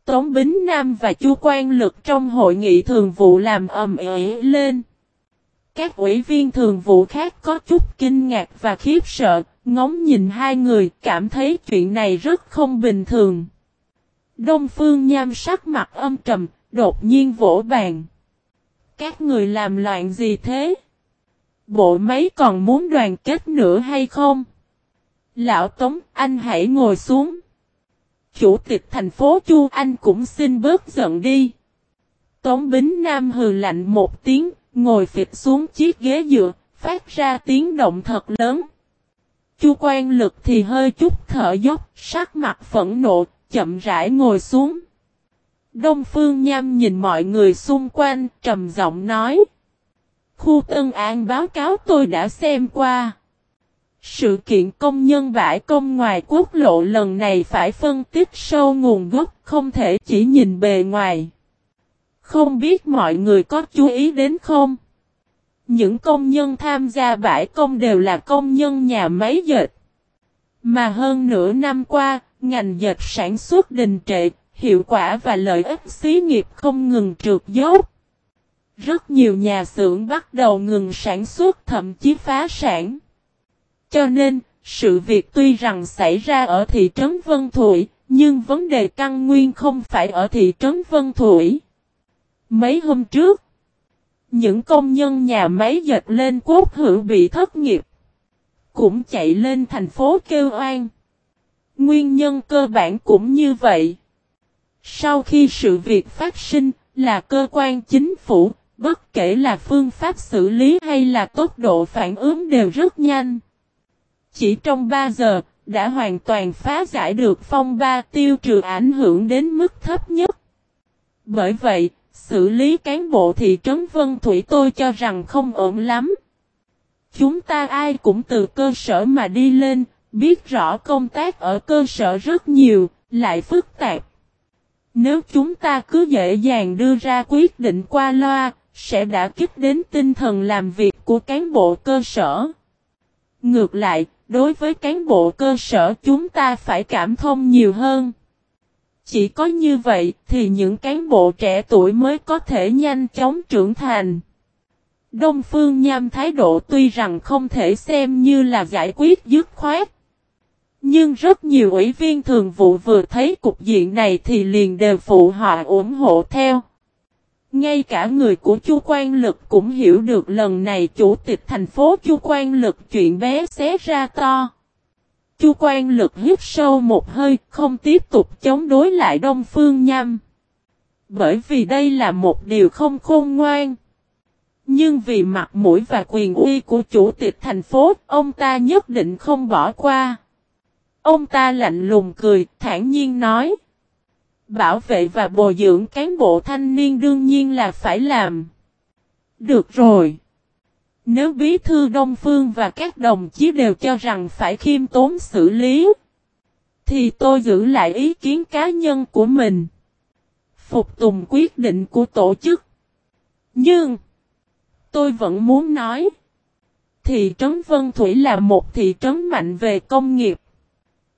Tống Bính Nam và Chu Quan Lực trong hội nghị thường vụ làm ầm ĩ lên. Các ủy viên thường vụ khác có chút kinh ngạc và khiếp sợ, ngóng nhìn hai người cảm thấy chuyện này rất không bình thường. Đông Phương Nham sắc mặt âm trầm, đột nhiên vỗ bàn. Các người làm loạn gì thế? Bộ máy còn muốn đoàn kết nữa hay không? Lão Tống, anh hãy ngồi xuống. Chủ tịch thành phố Chu Anh cũng xin bớt giận đi. Tống Bính Nam hừ lạnh một tiếng, ngồi phịch xuống chiếc ghế dựa, phát ra tiếng động thật lớn. Chu quan lực thì hơi chút thở dốc, sắc mặt phẫn nộ, chậm rãi ngồi xuống. Đông Phương Nham nhìn mọi người xung quanh, trầm giọng nói. Khu Tân An báo cáo tôi đã xem qua. Sự kiện công nhân bãi công ngoài quốc lộ lần này phải phân tích sâu nguồn gốc, không thể chỉ nhìn bề ngoài. Không biết mọi người có chú ý đến không? Những công nhân tham gia bãi công đều là công nhân nhà máy dệt. Mà hơn nửa năm qua, ngành dệt sản xuất đình trệ, hiệu quả và lợi ích xí nghiệp không ngừng trượt dốc. Rất nhiều nhà xưởng bắt đầu ngừng sản xuất thậm chí phá sản. Cho nên, sự việc tuy rằng xảy ra ở thị trấn Vân Thụy, nhưng vấn đề căn nguyên không phải ở thị trấn Vân Thụy. Mấy hôm trước, những công nhân nhà máy dệt lên quốc hữu bị thất nghiệp. Cũng chạy lên thành phố kêu oan. Nguyên nhân cơ bản cũng như vậy. Sau khi sự việc phát sinh, là cơ quan chính phủ, bất kể là phương pháp xử lý hay là tốc độ phản ứng đều rất nhanh. Chỉ trong 3 giờ, đã hoàn toàn phá giải được phong ba tiêu trừ ảnh hưởng đến mức thấp nhất. Bởi vậy, xử lý cán bộ thị trấn Vân Thủy tôi cho rằng không ổn lắm. Chúng ta ai cũng từ cơ sở mà đi lên, biết rõ công tác ở cơ sở rất nhiều, lại phức tạp. Nếu chúng ta cứ dễ dàng đưa ra quyết định qua loa, sẽ đã kích đến tinh thần làm việc của cán bộ cơ sở. Ngược lại, đối với cán bộ cơ sở chúng ta phải cảm thông nhiều hơn. Chỉ có như vậy thì những cán bộ trẻ tuổi mới có thể nhanh chóng trưởng thành. Đông Phương Nham thái độ tuy rằng không thể xem như là giải quyết dứt khoát. Nhưng rất nhiều ủy viên thường vụ vừa thấy cục diện này thì liền đều phụ họ ủng hộ theo. Ngay cả người của Chu Quan Lực cũng hiểu được lần này chủ tịch thành phố Chu Quan Lực chuyện bé xé ra to. Chu Quan Lực hít sâu một hơi, không tiếp tục chống đối lại Đông Phương Nham. Bởi vì đây là một điều không khôn ngoan. Nhưng vì mặt mũi và quyền uy của chủ tịch thành phố, ông ta nhất định không bỏ qua. Ông ta lạnh lùng cười, thản nhiên nói. Bảo vệ và bồi dưỡng cán bộ thanh niên đương nhiên là phải làm. Được rồi. Nếu bí thư Đông Phương và các đồng chí đều cho rằng phải khiêm tốn xử lý, thì tôi giữ lại ý kiến cá nhân của mình. Phục tùng quyết định của tổ chức. Nhưng, tôi vẫn muốn nói, thị trấn Vân Thủy là một thị trấn mạnh về công nghiệp.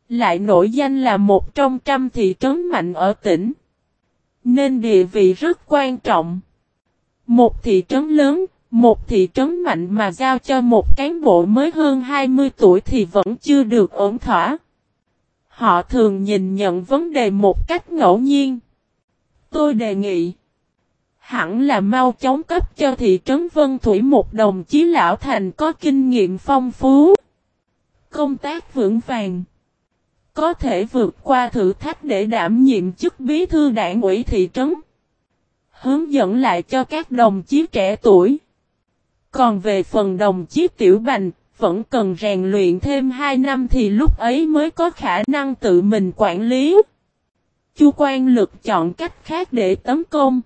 Lại nổi danh là một trong trăm thị trấn mạnh ở tỉnh. Nên địa vị rất quan trọng. Một thị trấn lớn, một thị trấn mạnh mà giao cho một cán bộ mới hơn 20 tuổi thì vẫn chưa được ổn thỏa. Họ thường nhìn nhận vấn đề một cách ngẫu nhiên. Tôi đề nghị. Hẳn là mau chóng cấp cho thị trấn Vân Thủy một đồng chí lão thành có kinh nghiệm phong phú. Công tác vững vàng có thể vượt qua thử thách để đảm nhiệm chức bí thư đảng ủy thị trấn. Hướng dẫn lại cho các đồng chí trẻ tuổi. Còn về phần đồng chí tiểu bành, vẫn cần rèn luyện thêm 2 năm thì lúc ấy mới có khả năng tự mình quản lý. Chu quan lực chọn cách khác để tấn công.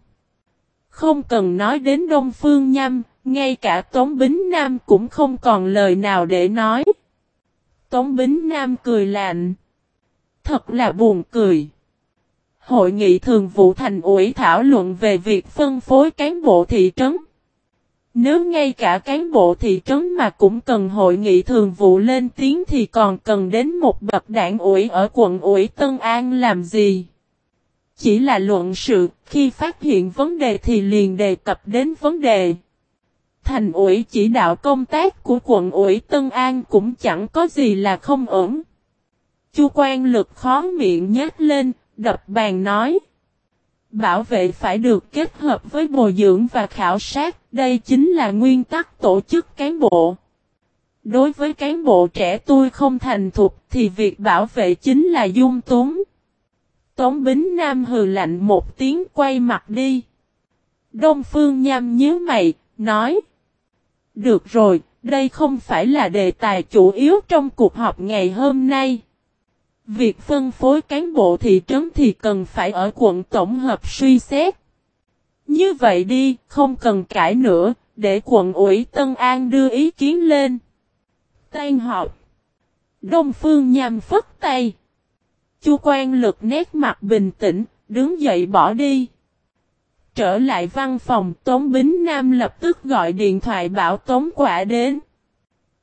Không cần nói đến Đông Phương Nham, ngay cả Tống Bính Nam cũng không còn lời nào để nói. Tống Bính Nam cười lạnh. Thật là buồn cười. Hội nghị thường vụ thành ủy thảo luận về việc phân phối cán bộ thị trấn. Nếu ngay cả cán bộ thị trấn mà cũng cần hội nghị thường vụ lên tiếng thì còn cần đến một bậc đảng ủy ở quận ủy Tân An làm gì? Chỉ là luận sự, khi phát hiện vấn đề thì liền đề cập đến vấn đề. Thành ủy chỉ đạo công tác của quận ủy Tân An cũng chẳng có gì là không ổn. Chu quan lực khó miệng nhếch lên, đập bàn nói. Bảo vệ phải được kết hợp với bồi dưỡng và khảo sát, đây chính là nguyên tắc tổ chức cán bộ. Đối với cán bộ trẻ tôi không thành thục thì việc bảo vệ chính là dung túng. Tống Bính Nam hừ lạnh một tiếng quay mặt đi. Đông Phương Nham nhớ mày, nói. Được rồi, đây không phải là đề tài chủ yếu trong cuộc họp ngày hôm nay. Việc phân phối cán bộ thị trấn thì cần phải ở quận tổng hợp suy xét. Như vậy đi, không cần cãi nữa, để quận ủy Tân An đưa ý kiến lên. Tan họp. Đông Phương nhằm phất tay. Chu quan lực nét mặt bình tĩnh, đứng dậy bỏ đi. Trở lại văn phòng Tống Bính Nam lập tức gọi điện thoại bảo Tống Quả đến.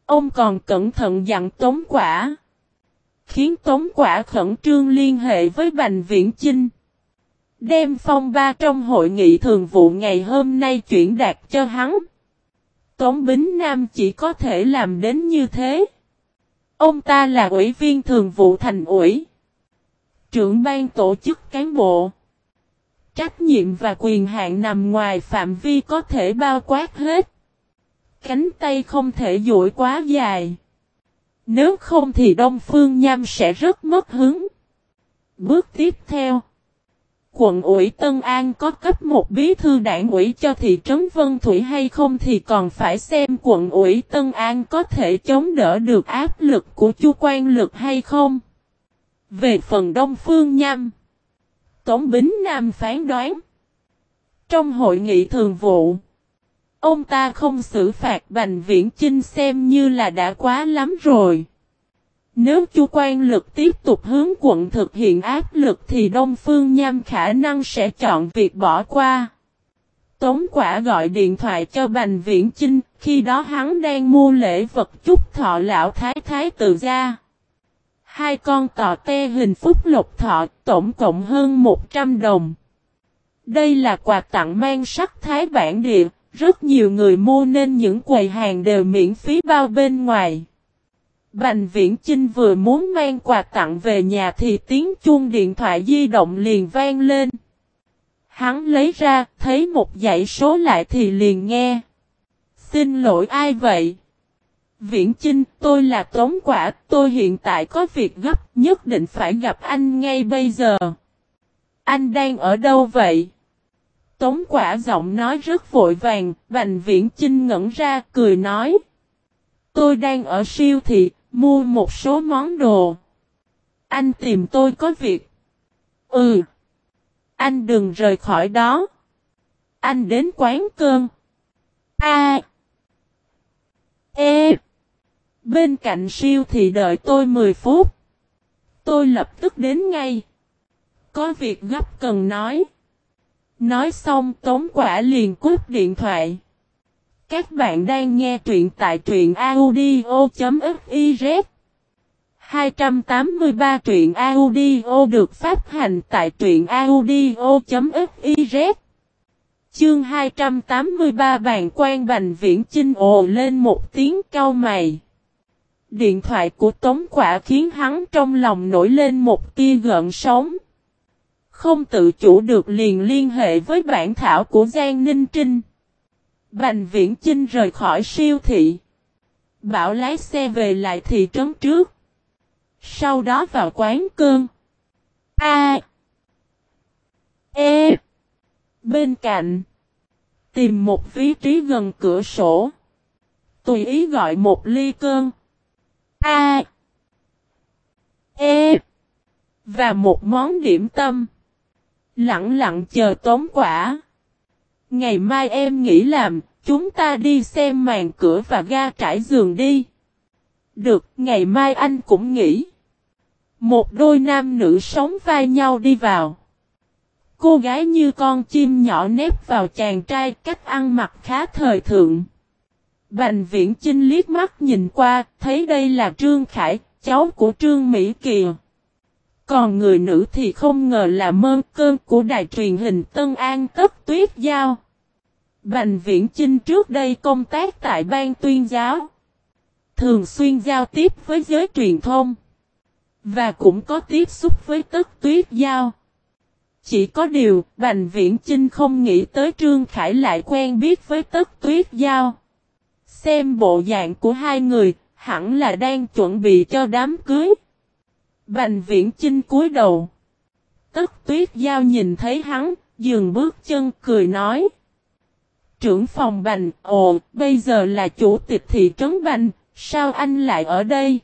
Ông còn cẩn thận dặn Tống Quả khiến Tống Quả khẩn trương liên hệ với Bành Viễn Chinh. Đem phong ba trong hội nghị thường vụ ngày hôm nay chuyển đạt cho hắn. Tống Bính Nam chỉ có thể làm đến như thế. Ông ta là ủy viên thường vụ thành ủy. Trưởng ban tổ chức cán bộ. Trách nhiệm và quyền hạn nằm ngoài phạm vi có thể bao quát hết. Cánh tay không thể duỗi quá dài. Nếu không thì Đông Phương Nham sẽ rất mất hứng. Bước tiếp theo. Quận ủy Tân An có cấp một bí thư đảng ủy cho thị trấn Vân Thủy hay không thì còn phải xem quận ủy Tân An có thể chống đỡ được áp lực của chu quan lực hay không. Về phần Đông Phương Nham, Tống Bính Nam phán đoán. Trong hội nghị thường vụ, ông ta không xử phạt Bành Viễn Chinh xem như là đã quá lắm rồi. Nếu chu quan lực tiếp tục hướng quận thực hiện áp lực thì Đông Phương Nham khả năng sẽ chọn việc bỏ qua. Tống quả gọi điện thoại cho Bành Viễn Chinh, khi đó hắn đang mua lễ vật chúc thọ lão thái thái tự gia. Hai con tò te hình phúc lục thọ, tổng cộng hơn 100 đồng. Đây là quà tặng mang sắc thái bản địa, rất nhiều người mua nên những quầy hàng đều miễn phí bao bên ngoài. Bành Viễn Chinh vừa muốn mang quà tặng về nhà thì tiếng chuông điện thoại di động liền vang lên. Hắn lấy ra, thấy một dãy số lại thì liền nghe. Xin lỗi ai vậy? Viễn Chinh, tôi là Tống Quả, tôi hiện tại có việc gấp, nhất định phải gặp anh ngay bây giờ. Anh đang ở đâu vậy? Tống Quả giọng nói rất vội vàng, Bành Viễn Chinh ngẩn ra, cười nói. Tôi đang ở siêu thị, mua một số món đồ. Anh tìm tôi có việc. Ừ. Anh đừng rời khỏi đó. Anh đến quán cơm. A. E. Bên cạnh siêu thị đợi tôi 10 phút. Tôi lập tức đến ngay. Có việc gấp cần nói. Nói xong, tống quả liền cúp điện thoại. Các bạn đang nghe truyện tại truyện audio.fiz 283 truyện audio được phát hành tại truyện audio.fiz Chương 283 bàn quan bành viễn chinh ồ lên một tiếng cau mày. Điện thoại của Tống Quả khiến hắn trong lòng nổi lên một tia gợn sóng. Không tự chủ được liền liên hệ với bản thảo của Giang Ninh Trinh. Bành Viễn Chinh rời khỏi siêu thị. Bảo lái xe về lại thị trấn trước. Sau đó vào quán cơm. A. E. Bên cạnh. Tìm một vị trí gần cửa sổ. Tùy ý gọi một ly cơm. A. E. Và một món điểm tâm. Lặng lặng chờ tóm quả. Ngày mai em nghỉ làm, chúng ta đi xem màn cửa và ga trải giường đi. Được, ngày mai anh cũng nghỉ. Một đôi nam nữ sống vai nhau đi vào. Cô gái như con chim nhỏ nép vào chàng trai cách ăn mặc khá thời thượng. Bành viễn Trinh liếc mắt nhìn qua, thấy đây là Trương Khải, cháu của Trương Mỹ Kiều. Còn người nữ thì không ngờ là mơn cơn của đài truyền hình Tân An tất tuyết giao. Bành viễn Chinh trước đây công tác tại ban tuyên giáo. Thường xuyên giao tiếp với giới truyền thông. Và cũng có tiếp xúc với tất tuyết giao. Chỉ có điều, Bành Viễn Chinh không nghĩ tới Trương Khải lại quen biết với tất tuyết giao. Xem bộ dạng của hai người, hẳn là đang chuẩn bị cho đám cưới. Bành Viễn Chinh cúi đầu. Tất tuyết giao nhìn thấy hắn, dừng bước chân cười nói. Trưởng phòng Bành, ồ, bây giờ là chủ tịch thị trấn Bành, sao anh lại ở đây?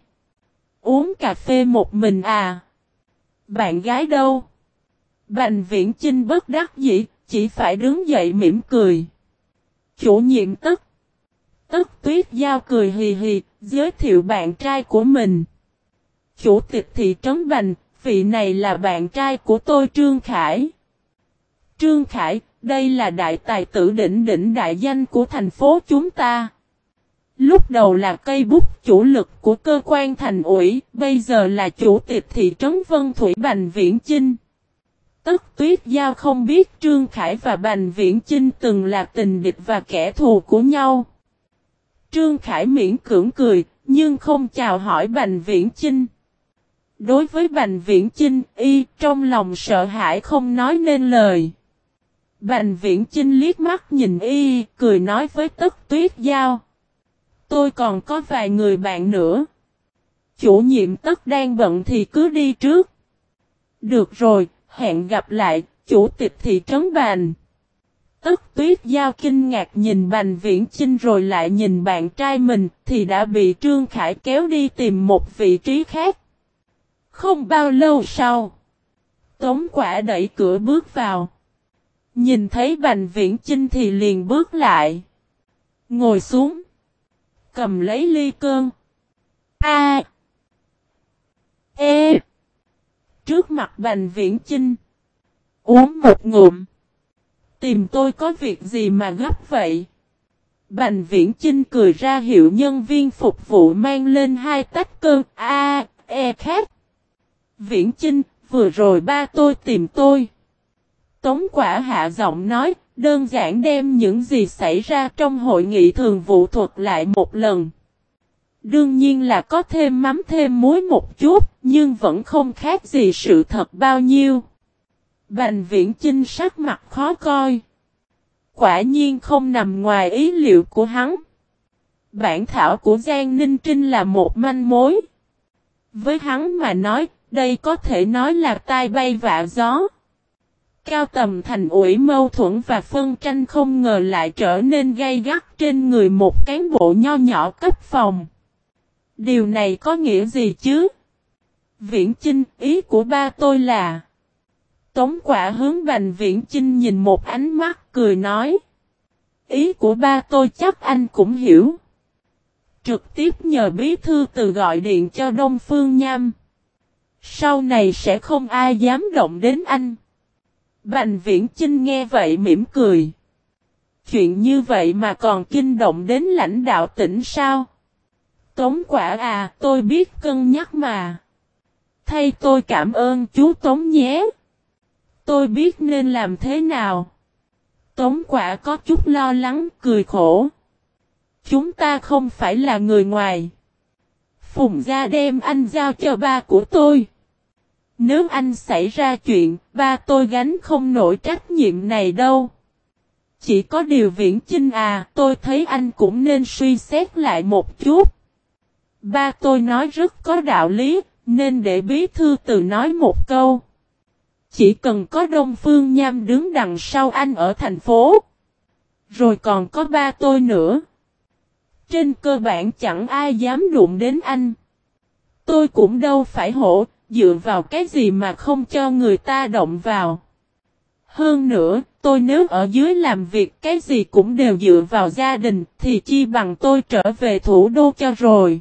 Uống cà phê một mình à? Bạn gái đâu? Bành viễn Trinh bất đắc dĩ, chỉ phải đứng dậy mỉm cười. Chủ nhiệm tức. Tức tuyết giao cười hì hì, giới thiệu bạn trai của mình. Chủ tịch thị trấn Bành, vị này là bạn trai của tôi Trương Khải. Trương Khải, đây là đại tài tử đỉnh đỉnh đại danh của thành phố chúng ta. Lúc đầu là cây bút chủ lực của cơ quan thành ủy, bây giờ là chủ tịch thị trấn Vân Thủy Bành Viễn Chinh. Tất tuyết giao không biết Trương Khải và Bành Viễn Chinh từng là tình địch và kẻ thù của nhau. Trương Khải miễn cưỡng cười, nhưng không chào hỏi Bành Viễn Chinh. Đối với Bành Viễn Chinh, y trong lòng sợ hãi không nói nên lời. Bành Viễn Chinh liếc mắt nhìn y, cười nói với tất tuyết giao. Tôi còn có vài người bạn nữa. Chủ nhiệm tất đang bận thì cứ đi trước. Được rồi, hẹn gặp lại, chủ tịch thị trấn Bành. Tất tuyết giao kinh ngạc nhìn Bành Viễn Chinh rồi lại nhìn bạn trai mình thì đã bị Trương Khải kéo đi tìm một vị trí khác. Không bao lâu sau, Tống quả đẩy cửa bước vào. Nhìn thấy Bành Viễn Chinh thì liền bước lại. Ngồi xuống. Cầm lấy ly cơn. A. E. Trước mặt Bành Viễn Chinh. Uống một ngụm. Tìm tôi có việc gì mà gấp vậy? Bành Viễn Chinh cười ra hiệu nhân viên phục vụ mang lên hai tách cơn A, E khác. Viễn Chinh, vừa rồi ba tôi tìm tôi. Tống quả hạ giọng nói, đơn giản đem những gì xảy ra trong hội nghị thường vụ thuật lại một lần. Đương nhiên là có thêm mắm thêm muối một chút, nhưng vẫn không khác gì sự thật bao nhiêu. Bành viễn chinh sắc mặt khó coi. Quả nhiên không nằm ngoài ý liệu của hắn. Bản thảo của Giang Ninh Trinh là một manh mối. Với hắn mà nói, đây có thể nói là tai bay vạ gió. Cao tầm thành ủi mâu thuẫn và phân tranh không ngờ lại trở nên gay gắt trên người một cán bộ nho nhỏ cấp phòng. Điều này có nghĩa gì chứ? Viễn Chinh, ý của ba tôi là Tống quả hướng Bành Viễn Chinh nhìn một ánh mắt cười nói. Ý của ba tôi chắc anh cũng hiểu. Trực tiếp nhờ bí thư từ gọi điện cho Đông Phương Nham. Sau này sẽ không ai dám động đến anh. Bành Viễn Chinh nghe vậy mỉm cười. Chuyện như vậy mà còn kinh động đến lãnh đạo tỉnh sao? Tống quả à, tôi biết cân nhắc mà. Thay tôi cảm ơn chú Tống nhé. Tôi biết nên làm thế nào. Tống quả có chút lo lắng, cười khổ. Chúng ta không phải là người ngoài. Phùng gia đem anh giao cho ba của tôi. Nếu anh xảy ra chuyện, ba tôi gánh không nổi trách nhiệm này đâu. Chỉ có điều viễn chinh à, tôi thấy anh cũng nên suy xét lại một chút. Ba tôi nói rất có đạo lý, nên để bí thư từ nói một câu. Chỉ cần có Đông Phương Nham đứng đằng sau anh ở thành phố. Rồi còn có ba tôi nữa. Trên cơ bản chẳng ai dám đụng đến anh. Tôi cũng đâu phải hổ, dựa vào cái gì mà không cho người ta động vào. Hơn nữa, tôi nếu ở dưới làm việc cái gì cũng đều dựa vào gia đình thì chi bằng tôi trở về thủ đô cho rồi.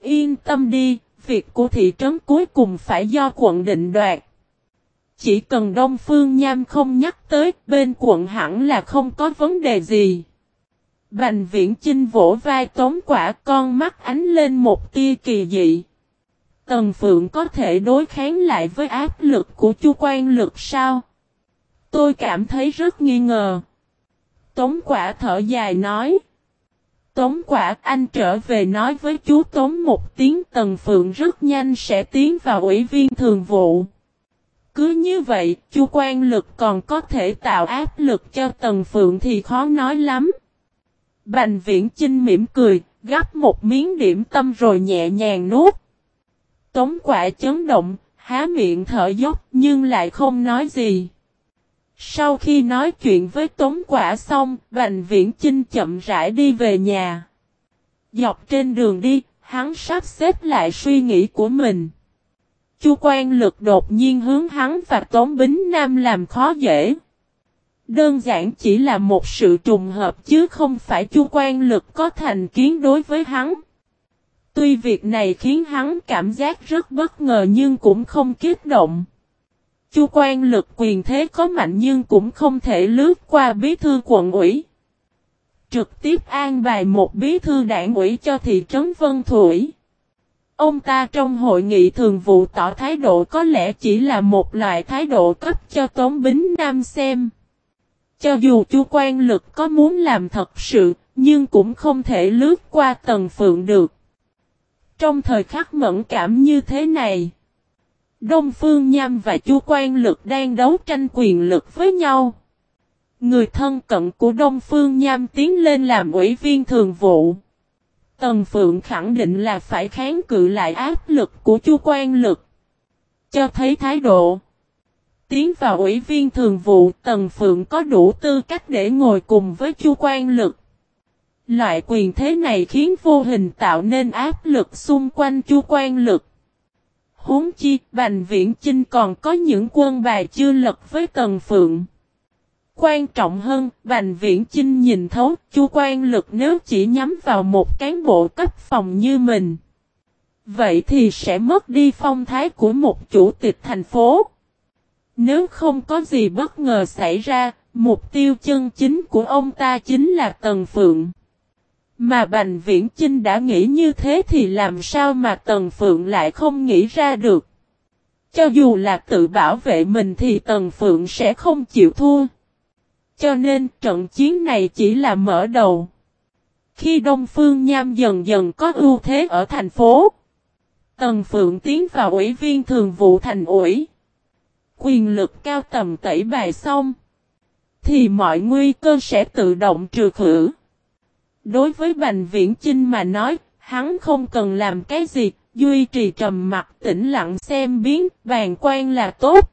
Yên tâm đi, việc của thị trấn cuối cùng phải do quận định đoạt. Chỉ cần Đông Phương Nham không nhắc tới, bên quận hẳn là không có vấn đề gì. Bành viễn chinh vỗ vai tống quả con mắt ánh lên một tia kỳ dị. Tần Phượng có thể đối kháng lại với áp lực của chu quan lực sao? Tôi cảm thấy rất nghi ngờ. Tống quả thở dài nói. Tống quả anh trở về nói với chú Tống một tiếng Tần Phượng rất nhanh sẽ tiến vào ủy viên thường vụ. Cứ như vậy, chu quan lực còn có thể tạo áp lực cho Tần Phượng thì khó nói lắm. Bành viễn Trinh mỉm cười, gắp một miếng điểm tâm rồi nhẹ nhàng nuốt. Tống quả chấn động, há miệng thở dốc nhưng lại không nói gì. Sau khi nói chuyện với Tống quả xong, Bành Viễn Chinh chậm rãi đi về nhà. Dọc trên đường đi, hắn sắp xếp lại suy nghĩ của mình. Chu quan lực đột nhiên hướng hắn và Tống Bính Nam làm khó dễ. Đơn giản chỉ là một sự trùng hợp chứ không phải chu quan lực có thành kiến đối với hắn. Tuy việc này khiến hắn cảm giác rất bất ngờ nhưng cũng không kích động. Chu quan lực quyền thế có mạnh nhưng cũng không thể lướt qua bí thư quận ủy. Trực tiếp an bài một bí thư đảng ủy cho thị trấn Vân Thủy. Ông ta trong hội nghị thường vụ tỏ thái độ có lẽ chỉ là một loại thái độ cấp cho Tống Bính Nam xem. Cho dù chu quan lực có muốn làm thật sự, nhưng cũng không thể lướt qua tầng phượng được. Trong thời khắc mẫn cảm như thế này, Đông Phương Nham và Chu Quan Lực đang đấu tranh quyền lực với nhau. Người thân cận của Đông Phương Nham tiến lên làm ủy viên thường vụ. Tần Phượng khẳng định là phải kháng cự lại áp lực của Chu Quan Lực. Cho thấy thái độ. tiến vào ủy viên thường vụ Tần Phượng có đủ tư cách để ngồi cùng với Chu Quan Lực. Loại quyền thế này khiến vô hình tạo nên áp lực xung quanh Chu Quan Lực. Huống chi, Bành Viễn Chinh còn có những quân bài chưa lật với Tần Phượng. Quan trọng hơn, Bành Viễn Chinh nhìn thấu, Chu Quan Lực nếu chỉ nhắm vào một cán bộ cấp phòng như mình. Vậy thì sẽ mất đi phong thái của một chủ tịch thành phố. Nếu không có gì bất ngờ xảy ra, mục tiêu chân chính của ông ta chính là Tần Phượng. Mà Bành Viễn Chinh đã nghĩ như thế thì làm sao mà Tần Phượng lại không nghĩ ra được. Cho dù là tự bảo vệ mình thì Tần Phượng sẽ không chịu thua. Cho nên trận chiến này chỉ là mở đầu. Khi Đông Phương Nham dần dần có ưu thế ở thành phố, Tần Phượng tiến vào ủy viên thường vụ thành ủy. Quyền lực cao tầm tẩy bài xong, thì mọi nguy cơ sẽ tự động trừ khử. Đối với Bành Viễn Chinh mà nói, hắn không cần làm cái gì, duy trì trầm mặt tĩnh lặng xem biến, bàn quan là tốt.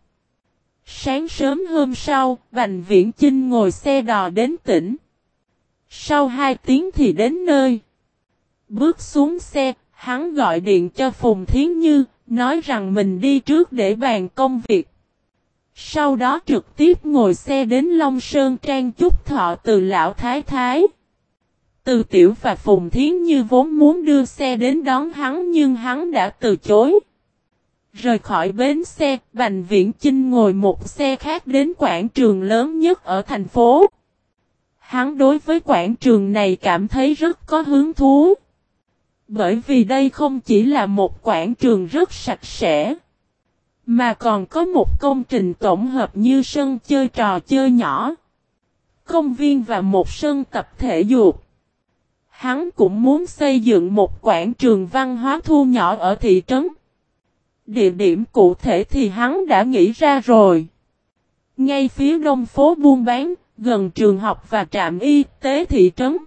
Sáng sớm hôm sau, Bành Viễn Chinh ngồi xe đò đến tỉnh. Sau hai tiếng thì đến nơi. Bước xuống xe, hắn gọi điện cho Phùng Thiến Như, nói rằng mình đi trước để bàn công việc. Sau đó trực tiếp ngồi xe đến Long Sơn Trang chúc thọ từ Lão Thái Thái. Từ Tiểu và Phùng Thiến Như vốn muốn đưa xe đến đón hắn nhưng hắn đã từ chối. Rời khỏi bến xe, Bành Viễn Chinh ngồi một xe khác đến quảng trường lớn nhất ở thành phố. Hắn đối với quảng trường này cảm thấy rất có hứng thú. Bởi vì đây không chỉ là một quảng trường rất sạch sẽ, mà còn có một công trình tổng hợp như sân chơi trò chơi nhỏ, công viên và một sân tập thể dục. Hắn cũng muốn xây dựng một quảng trường văn hóa thu nhỏ ở thị trấn. Địa điểm cụ thể thì hắn đã nghĩ ra rồi. Ngay phía đông phố buôn bán, gần trường học và trạm y tế thị trấn.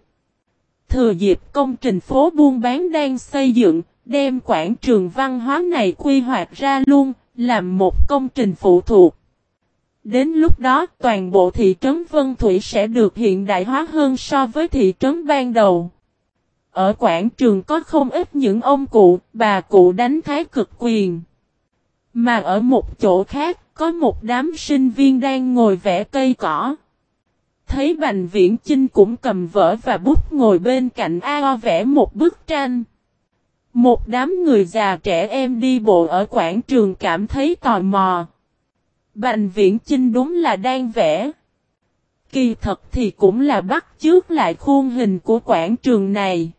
Thừa dịp công trình phố buôn bán đang xây dựng, đem quảng trường văn hóa này quy hoạch ra luôn, làm một công trình phụ thuộc. Đến lúc đó toàn bộ thị trấn Vân Thủy sẽ được hiện đại hóa hơn so với thị trấn ban đầu. Ở quảng trường có không ít những ông cụ, bà cụ đánh thái cực quyền. Mà ở một chỗ khác, có một đám sinh viên đang ngồi vẽ cây cỏ. Thấy Bành Viễn Chinh cũng cầm vỡ và bút ngồi bên cạnh ao vẽ một bức tranh. Một đám người già trẻ em đi bộ ở quảng trường cảm thấy tò mò. Bành Viễn Chinh đúng là đang vẽ. Kỳ thật thì cũng là bắt chước lại khuôn hình của quảng trường này.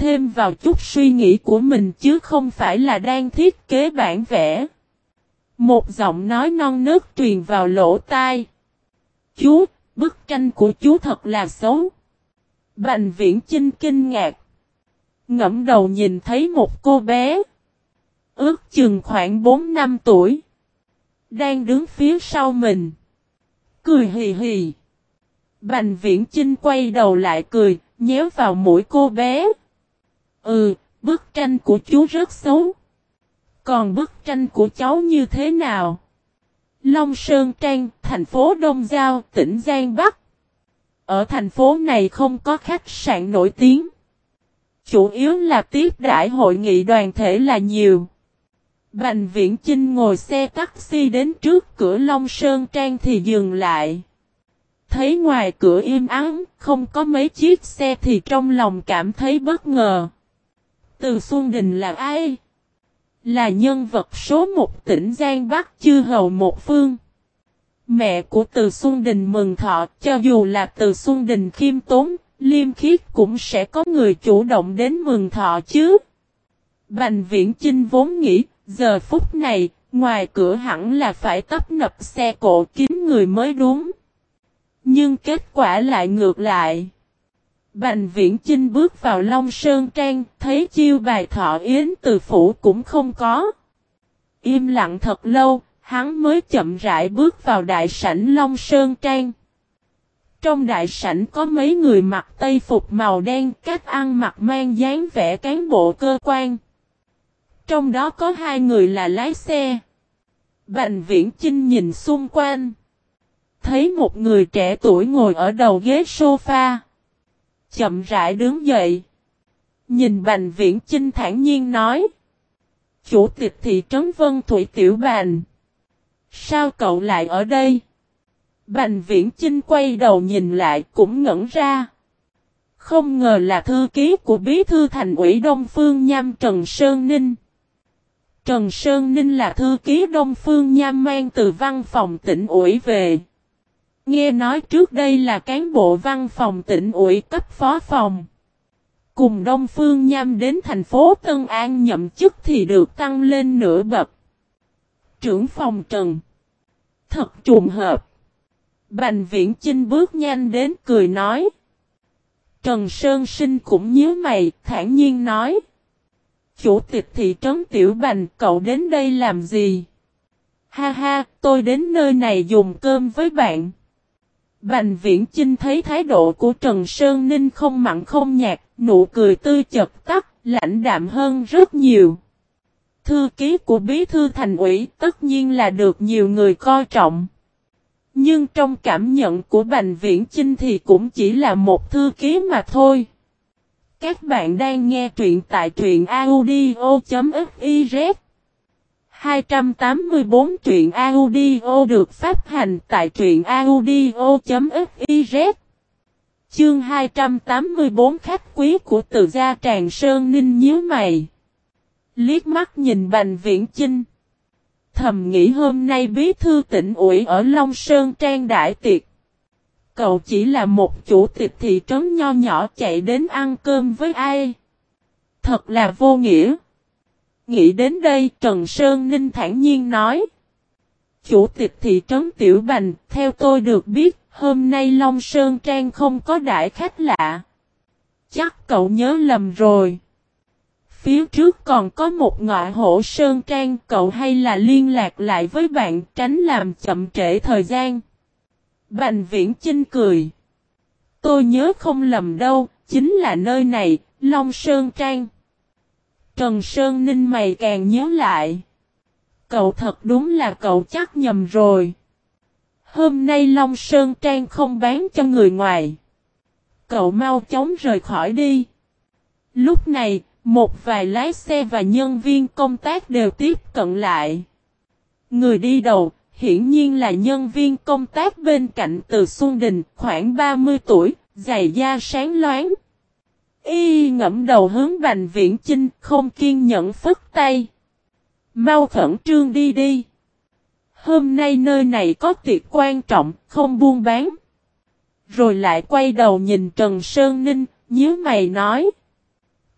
Thêm vào chút suy nghĩ của mình chứ không phải là đang thiết kế bản vẽ. Một giọng nói non nớt truyền vào lỗ tai. Chú, bức tranh của chú thật là xấu. Bành viễn chinh kinh ngạc. Ngẫm đầu nhìn thấy một cô bé. Ước chừng khoảng 4 năm tuổi. Đang đứng phía sau mình. Cười hì hì. Bành viễn chinh quay đầu lại cười, nhéo vào mũi cô bé. Ừ, bức tranh của chú rất xấu. Còn bức tranh của cháu như thế nào? Long Sơn Trang, thành phố Đông Giao, tỉnh Giang Bắc. Ở thành phố này không có khách sạn nổi tiếng. Chủ yếu là tiếp đãi hội nghị đoàn thể là nhiều. Bành Viễn Chinh ngồi xe taxi đến trước cửa Long Sơn Trang thì dừng lại. Thấy ngoài cửa im ắng, không có mấy chiếc xe thì trong lòng cảm thấy bất ngờ. Từ Xuân Đình là ai? Là nhân vật số một tỉnh Giang Bắc chư hầu một phương. Mẹ của Từ Xuân Đình mừng thọ, cho dù là Từ Xuân Đình khiêm tốn, liêm khiết cũng sẽ có người chủ động đến mừng thọ chứ. Bành viễn Chinh vốn nghĩ, giờ phút này, ngoài cửa hẳn là phải tấp nập xe cộ kín người mới đúng. Nhưng kết quả lại ngược lại. Bành viễn Chinh bước vào Long Sơn Trang, thấy chiêu bài thọ yến từ phủ cũng không có. Im lặng thật lâu, hắn mới chậm rãi bước vào đại sảnh Long Sơn Trang. Trong đại sảnh có mấy người mặc tây phục màu đen, cách ăn mặc mang dáng vẻ cán bộ cơ quan. Trong đó có hai người là lái xe. Bành viễn Chinh nhìn xung quanh. Thấy một người trẻ tuổi ngồi ở đầu ghế sofa. Chậm rãi đứng dậy. Nhìn Bành Viễn Chinh thản nhiên nói. Chủ tịch thị trấn Vân Thủy Tiểu Bành. Sao cậu lại ở đây? Bành Viễn Chinh quay đầu nhìn lại cũng ngẩn ra. Không ngờ là thư ký của bí thư thành ủy Đông Phương Nham Trần Sơn Ninh. Trần Sơn Ninh là thư ký Đông Phương Nham mang từ văn phòng tỉnh ủy về. Nghe nói trước đây là cán bộ văn phòng tỉnh ủy cấp phó phòng. Cùng Đông Phương Nham đến thành phố Tân An nhậm chức thì được tăng lên nửa bậc. Trưởng phòng Trần. Thật trùng hợp. Bành viễn Chinh bước nhanh đến cười nói. Trần Sơn Sinh cũng nhớ mày, thản nhiên nói. Chủ tịch thị trấn Tiểu Bành, cậu đến đây làm gì? Ha ha, tôi đến nơi này dùng cơm với bạn. Bành viễn Chinh thấy thái độ của Trần Sơn Ninh không mặn không nhạt, nụ cười tươi chật tắt, lãnh đạm hơn rất nhiều. Thư ký của bí thư thành ủy tất nhiên là được nhiều người coi trọng. Nhưng trong cảm nhận của Bành Viễn Chinh thì cũng chỉ là một thư ký mà thôi. Các bạn đang nghe truyện tại truyện audio.fiz 284 truyện audio được phát hành tại truyện audio.fiz Chương 284 khách quý của từ gia Tràng Sơn Ninh nhớ mày. Liết mắt nhìn Bành Viễn Chinh. Thầm nghĩ hôm nay bí thư tỉnh ủy ở Long Sơn Trang Đại Tiệc. Cậu chỉ là một chủ tịch thị trấn nho nhỏ chạy đến ăn cơm với ai. Thật là vô nghĩa. Nghĩ đến đây Trần Sơn Ninh thản nhiên nói. Chủ tịch thị trấn Tiểu Bành, theo tôi được biết, hôm nay Long Sơn Trang không có đại khách lạ. Chắc cậu nhớ lầm rồi. Phía trước còn có một ngọa hổ Sơn Trang, cậu hay là liên lạc lại với bạn tránh làm chậm trễ thời gian. Bành viễn Chinh cười. Tôi nhớ không lầm đâu, chính là nơi này, Long Sơn Trang. Trần Sơn Ninh mày càng nhớ lại. Cậu thật đúng là cậu chắc nhầm rồi. Hôm nay Long Sơn Trang không bán cho người ngoài. Cậu mau chóng rời khỏi đi. Lúc này, một vài lái xe và nhân viên công tác đều tiếp cận lại. Người đi đầu, hiển nhiên là nhân viên công tác bên cạnh từ Xuân Đình, khoảng 30 tuổi, giày da sáng loáng. Y ngẫm đầu hướng Bành Viễn Chinh, không kiên nhẫn phức tay. Mau khẩn trương đi đi. Hôm nay nơi này có tiệc quan trọng, không buôn bán. Rồi lại quay đầu nhìn Trần Sơn Ninh, nhớ mày nói.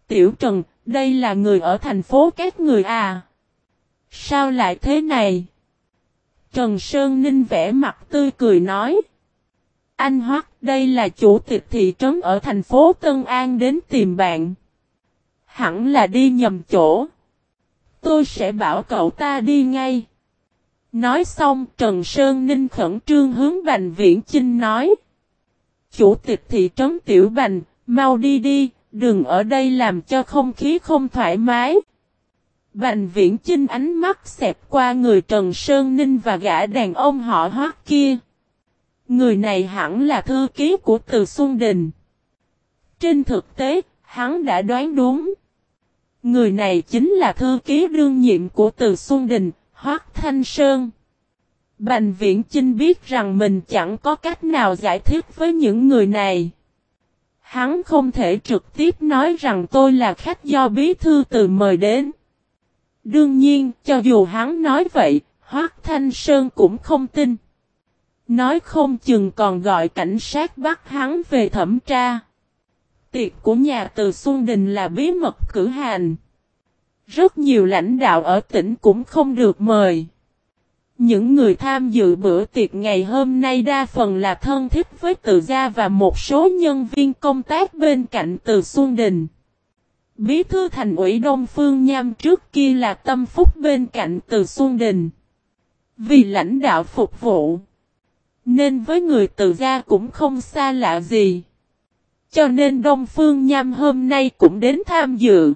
Tiểu Trần, đây là người ở thành phố các người à? Sao lại thế này? Trần Sơn Ninh vẽ mặt tươi cười nói. Anh Hoắc, đây là chủ tịch thị trấn ở thành phố Tân An đến tìm bạn. Hẳn là đi nhầm chỗ. Tôi sẽ bảo cậu ta đi ngay. Nói xong Trần Sơn Ninh khẩn trương hướng Bành Viễn Chinh nói. Chủ tịch thị trấn Tiểu Bành, mau đi đi, đừng ở đây làm cho không khí không thoải mái. Bành Viễn Chinh ánh mắt xẹp qua người Trần Sơn Ninh và gã đàn ông họ hoác kia. Người này hẳn là thư ký của Từ Xuân Đình. Trên thực tế, hắn đã đoán đúng. Người này chính là thư ký đương nhiệm của Từ Xuân Đình, Hoác Thanh Sơn. Bành Viễn Chinh biết rằng mình chẳng có cách nào giải thích với những người này. Hắn không thể trực tiếp nói rằng tôi là khách do bí thư từ mời đến. Đương nhiên, cho dù hắn nói vậy, Hoác Thanh Sơn cũng không tin. Nói không chừng còn gọi cảnh sát bắt hắn về thẩm tra. Tiệc của nhà từ Xuân Đình là bí mật cử hành. Rất nhiều lãnh đạo ở tỉnh cũng không được mời. Những người tham dự bữa tiệc ngày hôm nay đa phần là thân thích với tự gia và một số nhân viên công tác bên cạnh từ Xuân Đình. Bí thư thành ủy Đông Phương Nham trước kia là tâm phúc bên cạnh từ Xuân Đình. Vì lãnh đạo phục vụ. Nên với người tự gia cũng không xa lạ gì. Cho nên Đông Phương Nham hôm nay cũng đến tham dự.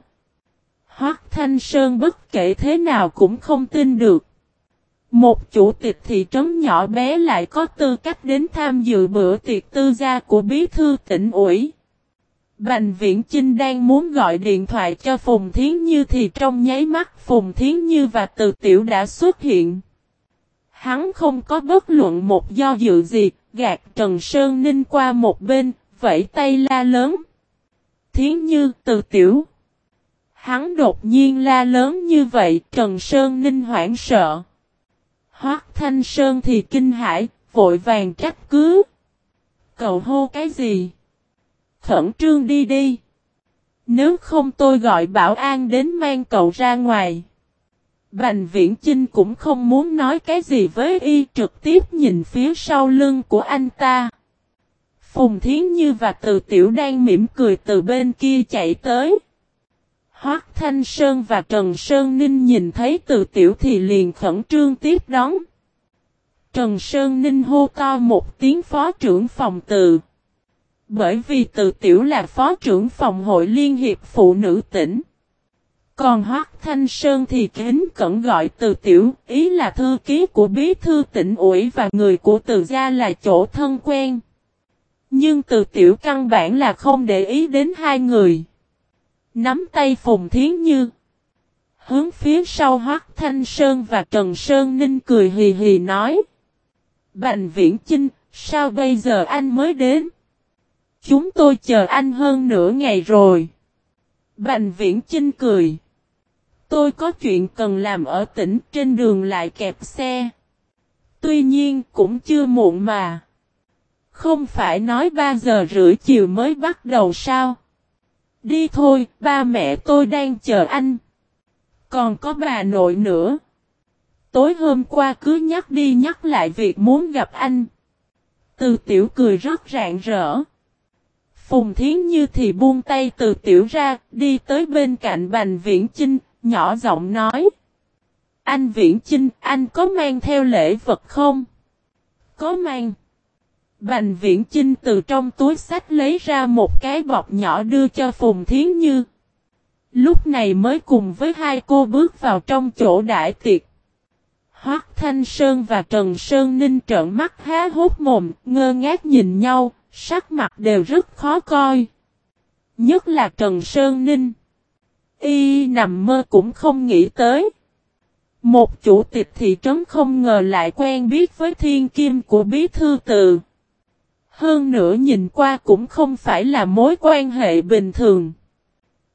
Hoác Thanh Sơn bất kể thế nào cũng không tin được. Một chủ tịch thị trấn nhỏ bé lại có tư cách đến tham dự bữa tiệc tư gia của bí thư tỉnh ủy. Bành Viễn Chinh đang muốn gọi điện thoại cho Phùng Thiến Như thì trong nháy mắt Phùng Thiến Như và Từ Tiểu đã xuất hiện. Hắn không có bất luận một do dự gì, gạt Trần Sơn Ninh qua một bên, vẫy tay la lớn. Thiến Như, Từ Tiểu. Hắn đột nhiên la lớn như vậy, Trần Sơn Ninh hoảng sợ. Hoác Thanh Sơn thì kinh hãi, vội vàng trách cứ. Cậu hô cái gì? Khẩn trương đi đi. Nếu không tôi gọi bảo an đến mang cậu ra ngoài. Bành viễn Chinh cũng không muốn nói cái gì với y, trực tiếp nhìn phía sau lưng của anh ta. Phùng Thiến Như và Từ Tiểu đang mỉm cười từ bên kia chạy tới. Hoác Thanh Sơn và Trần Sơn Ninh nhìn thấy Từ Tiểu thì liền khẩn trương tiếp đón. Trần Sơn Ninh hô to một tiếng phó trưởng phòng từ. Bởi vì Từ Tiểu là phó trưởng phòng hội Liên hiệp Phụ nữ tỉnh. Còn Hoác Thanh Sơn thì kính cẩn gọi từ tiểu, ý là thư ký của bí thư tỉnh ủy và người của từ gia là chỗ thân quen. Nhưng từ tiểu căn bản là không để ý đến hai người. Nắm tay Phùng Thiến Như. Hướng phía sau Hoác Thanh Sơn và Trần Sơn Ninh cười hì hì nói. Bành Viễn Chinh, sao bây giờ anh mới đến? Chúng tôi chờ anh hơn nửa ngày rồi. Bành Viễn Chinh cười. Tôi có chuyện cần làm ở tỉnh trên đường lại kẹp xe. Tuy nhiên cũng chưa muộn mà. Không phải nói 3 giờ rưỡi chiều mới bắt đầu sao? Đi thôi, ba mẹ tôi đang chờ anh. Còn có bà nội nữa. Tối hôm qua cứ nhắc đi nhắc lại việc muốn gặp anh. Từ tiểu cười rất rạng rỡ. Phùng Thiến Như thì buông tay từ tiểu ra, đi tới bên cạnh Bành Viễn Chinh, nhỏ giọng nói. Anh Viễn Chinh, anh có mang theo lễ vật không? Có mang. Bành Viễn Chinh từ trong túi sách lấy ra một cái bọc nhỏ đưa cho Phùng Thiến Như. Lúc này mới cùng với hai cô bước vào trong chỗ đại tiệc. Hoác Thanh Sơn và Trần Sơn Ninh trợn mắt há hốt mồm, ngơ ngác nhìn nhau, sắc mặt đều rất khó coi. Nhất là Trần Sơn Ninh. Y nằm mơ cũng không nghĩ tới. Một chủ tịch thị trấn không ngờ lại quen biết với thiên kim của bí thư từ. Hơn nữa nhìn qua cũng không phải là mối quan hệ bình thường.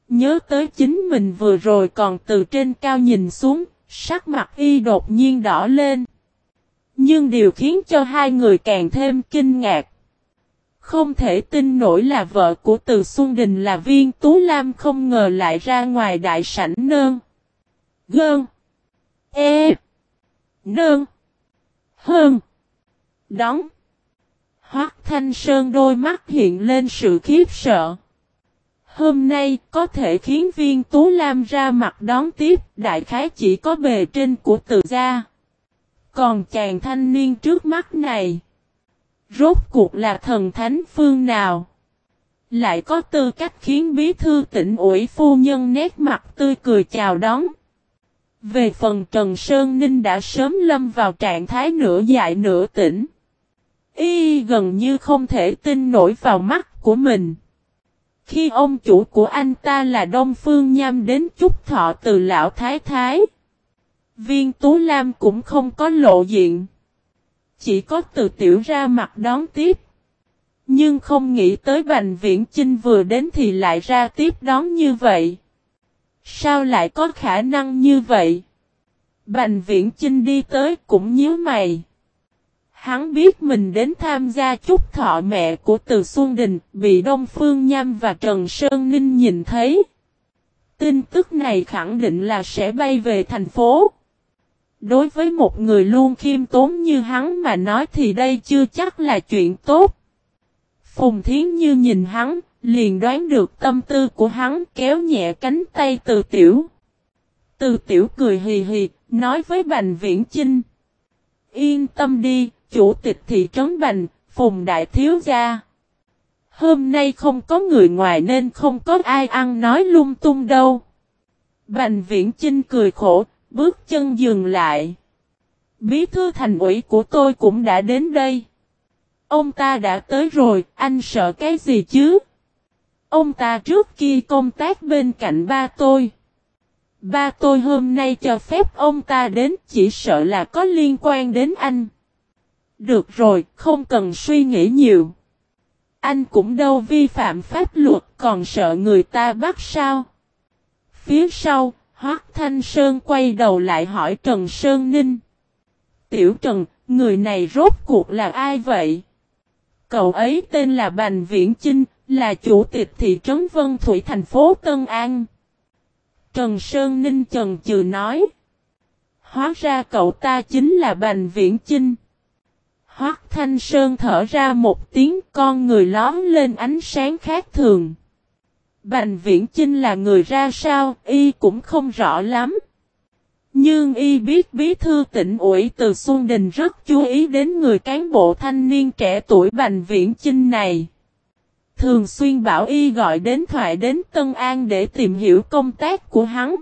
Nhớ tới chính mình vừa rồi còn từ trên cao nhìn xuống, sắc mặt y đột nhiên đỏ lên. Nhưng điều khiến cho hai người càng thêm kinh ngạc. Không thể tin nổi là vợ của Từ Xuân Đình là viên Tú Lam không ngờ lại ra ngoài đại sảnh nơn. Gơn. E. Nơn. Hơn. Đóng. Hoác Thanh Sơn đôi mắt hiện lên sự khiếp sợ. Hôm nay có thể khiến viên Tú Lam ra mặt đón tiếp, đại khái chỉ có bề trên của từ gia. Còn chàng thanh niên trước mắt này. Rốt cuộc là thần thánh phương nào? Lại có tư cách khiến bí thư tỉnh ủy phu nhân nét mặt tươi cười chào đón. Về phần Trần Sơn Ninh đã sớm lâm vào trạng thái nửa dại nửa tỉnh. Y gần như không thể tin nổi vào mắt của mình. Khi ông chủ của anh ta là Đông Phương Nham đến chúc thọ từ lão Thái Thái. Viên Tú Lam cũng không có lộ diện. Chỉ có từ tiểu ra mặt đón tiếp. Nhưng không nghĩ tới Bành Viễn Chinh vừa đến thì lại ra tiếp đón như vậy. Sao lại có khả năng như vậy? Bành Viễn Chinh đi tới cũng nhíu mày. Hắn biết mình đến tham gia chúc thọ mẹ của Từ Xuân Đình, bị Đông Phương Nham và Trần Sơn Ninh nhìn thấy. Tin tức này khẳng định là sẽ bay về thành phố. Đối với một người luôn khiêm tốn như hắn mà nói thì đây chưa chắc là chuyện tốt. Phùng Thiến Như nhìn hắn, liền đoán được tâm tư của hắn kéo nhẹ cánh tay từ tiểu. Từ tiểu cười hì hì, nói với Bành Viễn Chinh. Yên tâm đi, chủ tịch thị trấn Bành, Phùng Đại Thiếu Gia. Hôm nay không có người ngoài nên không có ai ăn nói lung tung đâu. Bành Viễn Chinh cười khổ, bước chân dừng lại. Bí thư thành ủy của tôi cũng đã đến đây. Ông ta đã tới rồi, anh sợ cái gì chứ? Ông ta trước kia công tác bên cạnh ba tôi. Ba tôi hôm nay cho phép ông ta đến chỉ sợ là có liên quan đến anh. Được rồi, không cần suy nghĩ nhiều. Anh cũng đâu vi phạm pháp luật còn sợ người ta bắt sao. Phía sau, Hoác Thanh Sơn quay đầu lại hỏi Trần Sơn Ninh. Tiểu Trần, người này rốt cuộc là ai vậy? Cậu ấy tên là Bành Viễn Chinh, là chủ tịch thị trấn Vân Thủy thành phố Tân An. Trần Sơn Ninh Trần Chừ nói. Hóa ra cậu ta chính là Bành Viễn Chinh. Hoác Thanh Sơn thở ra một tiếng con người lóm lên ánh sáng khác thường. Bành Viễn Chinh là người ra sao, y cũng không rõ lắm. Nhưng y biết bí thư tỉnh ủy từ Xuân Đình rất chú ý đến người cán bộ thanh niên trẻ tuổi Bành Viễn Chinh này. Thường xuyên bảo y gọi đến thoại đến Tân An để tìm hiểu công tác của hắn.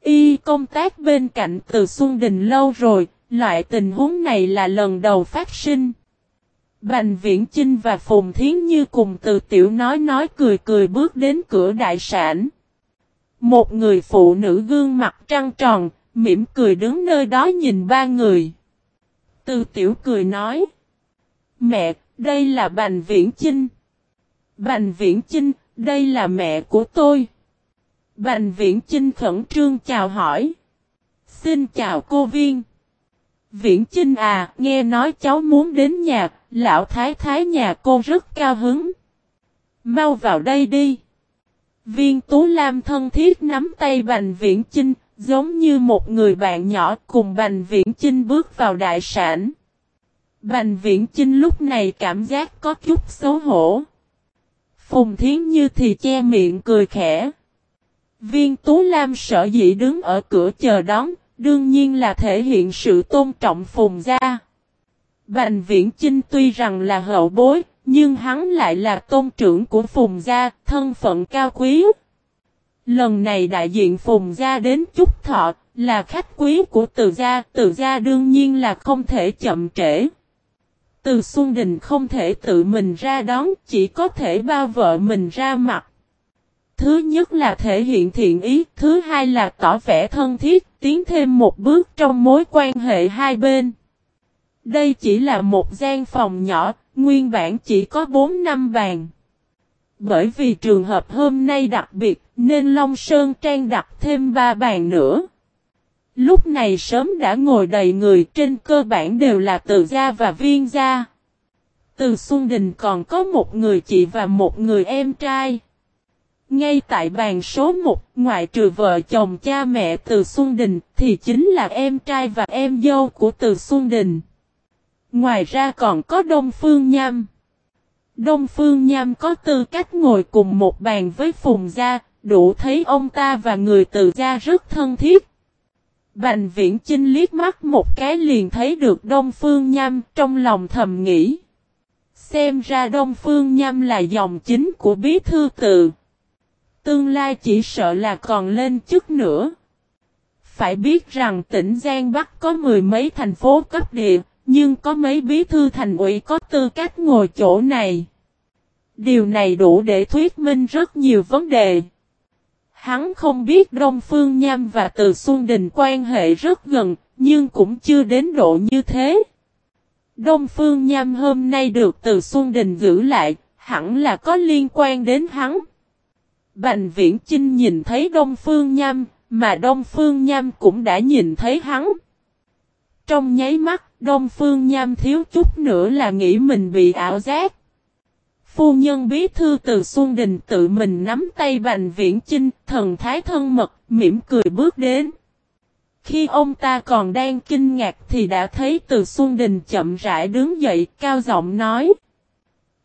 Y công tác bên cạnh từ Xuân Đình lâu rồi, loại tình huống này là lần đầu phát sinh. Bành Viễn Chinh và Phùng Thiến Như cùng từ tiểu nói nói cười cười bước đến cửa đại sản. Một người phụ nữ gương mặt trăng tròn, mỉm cười đứng nơi đó nhìn ba người. Từ tiểu cười nói. Mẹ, đây là Bành Viễn Chinh. Bành Viễn Chinh, đây là mẹ của tôi. Bành Viễn Chinh khẩn trương chào hỏi. Xin chào cô Viên. Viễn Chinh à, nghe nói cháu muốn đến nhà, lão thái thái nhà cô rất cao hứng. Mau vào đây đi. Viên Tú Lam thân thiết nắm tay Bành Viễn Chinh, giống như một người bạn nhỏ cùng Bành Viễn Chinh bước vào đại sản. Bành Viễn Chinh lúc này cảm giác có chút xấu hổ. Phùng Thiến Như thì che miệng cười khẽ. Viên Tú Lam sợ dĩ đứng ở cửa chờ đón, đương nhiên là thể hiện sự tôn trọng Phùng gia. Bành Viễn Chinh tuy rằng là hậu bối, nhưng hắn lại là tôn trưởng của Phùng gia, thân phận cao quý. Lần này đại diện Phùng gia đến chúc thọ, là khách quý của từ gia, từ gia đương nhiên là không thể chậm trễ. Từ Xuân Đình không thể tự mình ra đón, chỉ có thể bao vợ mình ra mặt. Thứ nhất là thể hiện thiện ý, thứ hai là tỏ vẻ thân thiết, tiến thêm một bước trong mối quan hệ hai bên. Đây chỉ là một gian phòng nhỏ, nguyên bản chỉ có 4 năm bàn. Bởi vì trường hợp hôm nay đặc biệt, nên Long Sơn Trang đặt thêm 3 bàn nữa. Lúc này sớm đã ngồi đầy người trên cơ bản đều là từ gia và viên gia. Từ Xuân Đình còn có một người chị và một người em trai. Ngay tại bàn số 1, ngoại trừ vợ chồng cha mẹ Từ Xuân Đình, thì chính là em trai và em dâu của Từ Xuân Đình. Ngoài ra còn có Đông Phương Nham. Đông Phương Nham có tư cách ngồi cùng một bàn với Phùng Gia, đủ thấy ông ta và người Từ Gia rất thân thiết. Bành viễn Chinh liếc mắt một cái liền thấy được Đông Phương Nham trong lòng thầm nghĩ. Xem ra Đông Phương Nham là dòng chính của bí thư tự. Tương lai chỉ sợ là còn lên chức nữa. Phải biết rằng tỉnh Giang Bắc có mười mấy thành phố cấp địa, nhưng có mấy bí thư thành ủy có tư cách ngồi chỗ này. Điều này đủ để thuyết minh rất nhiều vấn đề. Hắn không biết Đông Phương Nham và Từ Xuân Đình quan hệ rất gần, nhưng cũng chưa đến độ như thế. Đông Phương Nham hôm nay được Từ Xuân Đình giữ lại, hẳn là có liên quan đến hắn. Bành Viễn Chinh nhìn thấy Đông Phương Nham, mà Đông Phương Nham cũng đã nhìn thấy hắn. Trong nháy mắt, Đông Phương Nham thiếu chút nữa là nghĩ mình bị ảo giác. Phu nhân bí thư từ Xuân Đình tự mình nắm tay Bành Viễn Chinh, thần thái thân mật, mỉm cười bước đến. Khi ông ta còn đang kinh ngạc thì đã thấy từ Xuân Đình chậm rãi đứng dậy cao giọng nói.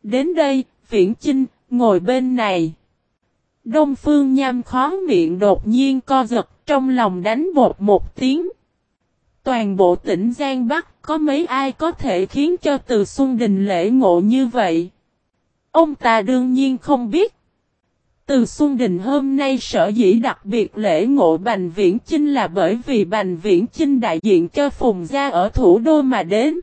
Đến đây, Viễn Chinh, ngồi bên này. Đông Phương Nham khó miệng đột nhiên co giật, trong lòng đánh bột một tiếng. Toàn bộ tỉnh Giang Bắc, có mấy ai có thể khiến cho từ Xuân Đình lễ ngộ như vậy? Ông ta đương nhiên không biết. Từ Xuân Đình hôm nay sở dĩ đặc biệt lễ ngộ Bành Viễn Chinh là bởi vì Bành Viễn Chinh đại diện cho Phùng Gia ở thủ đô mà đến.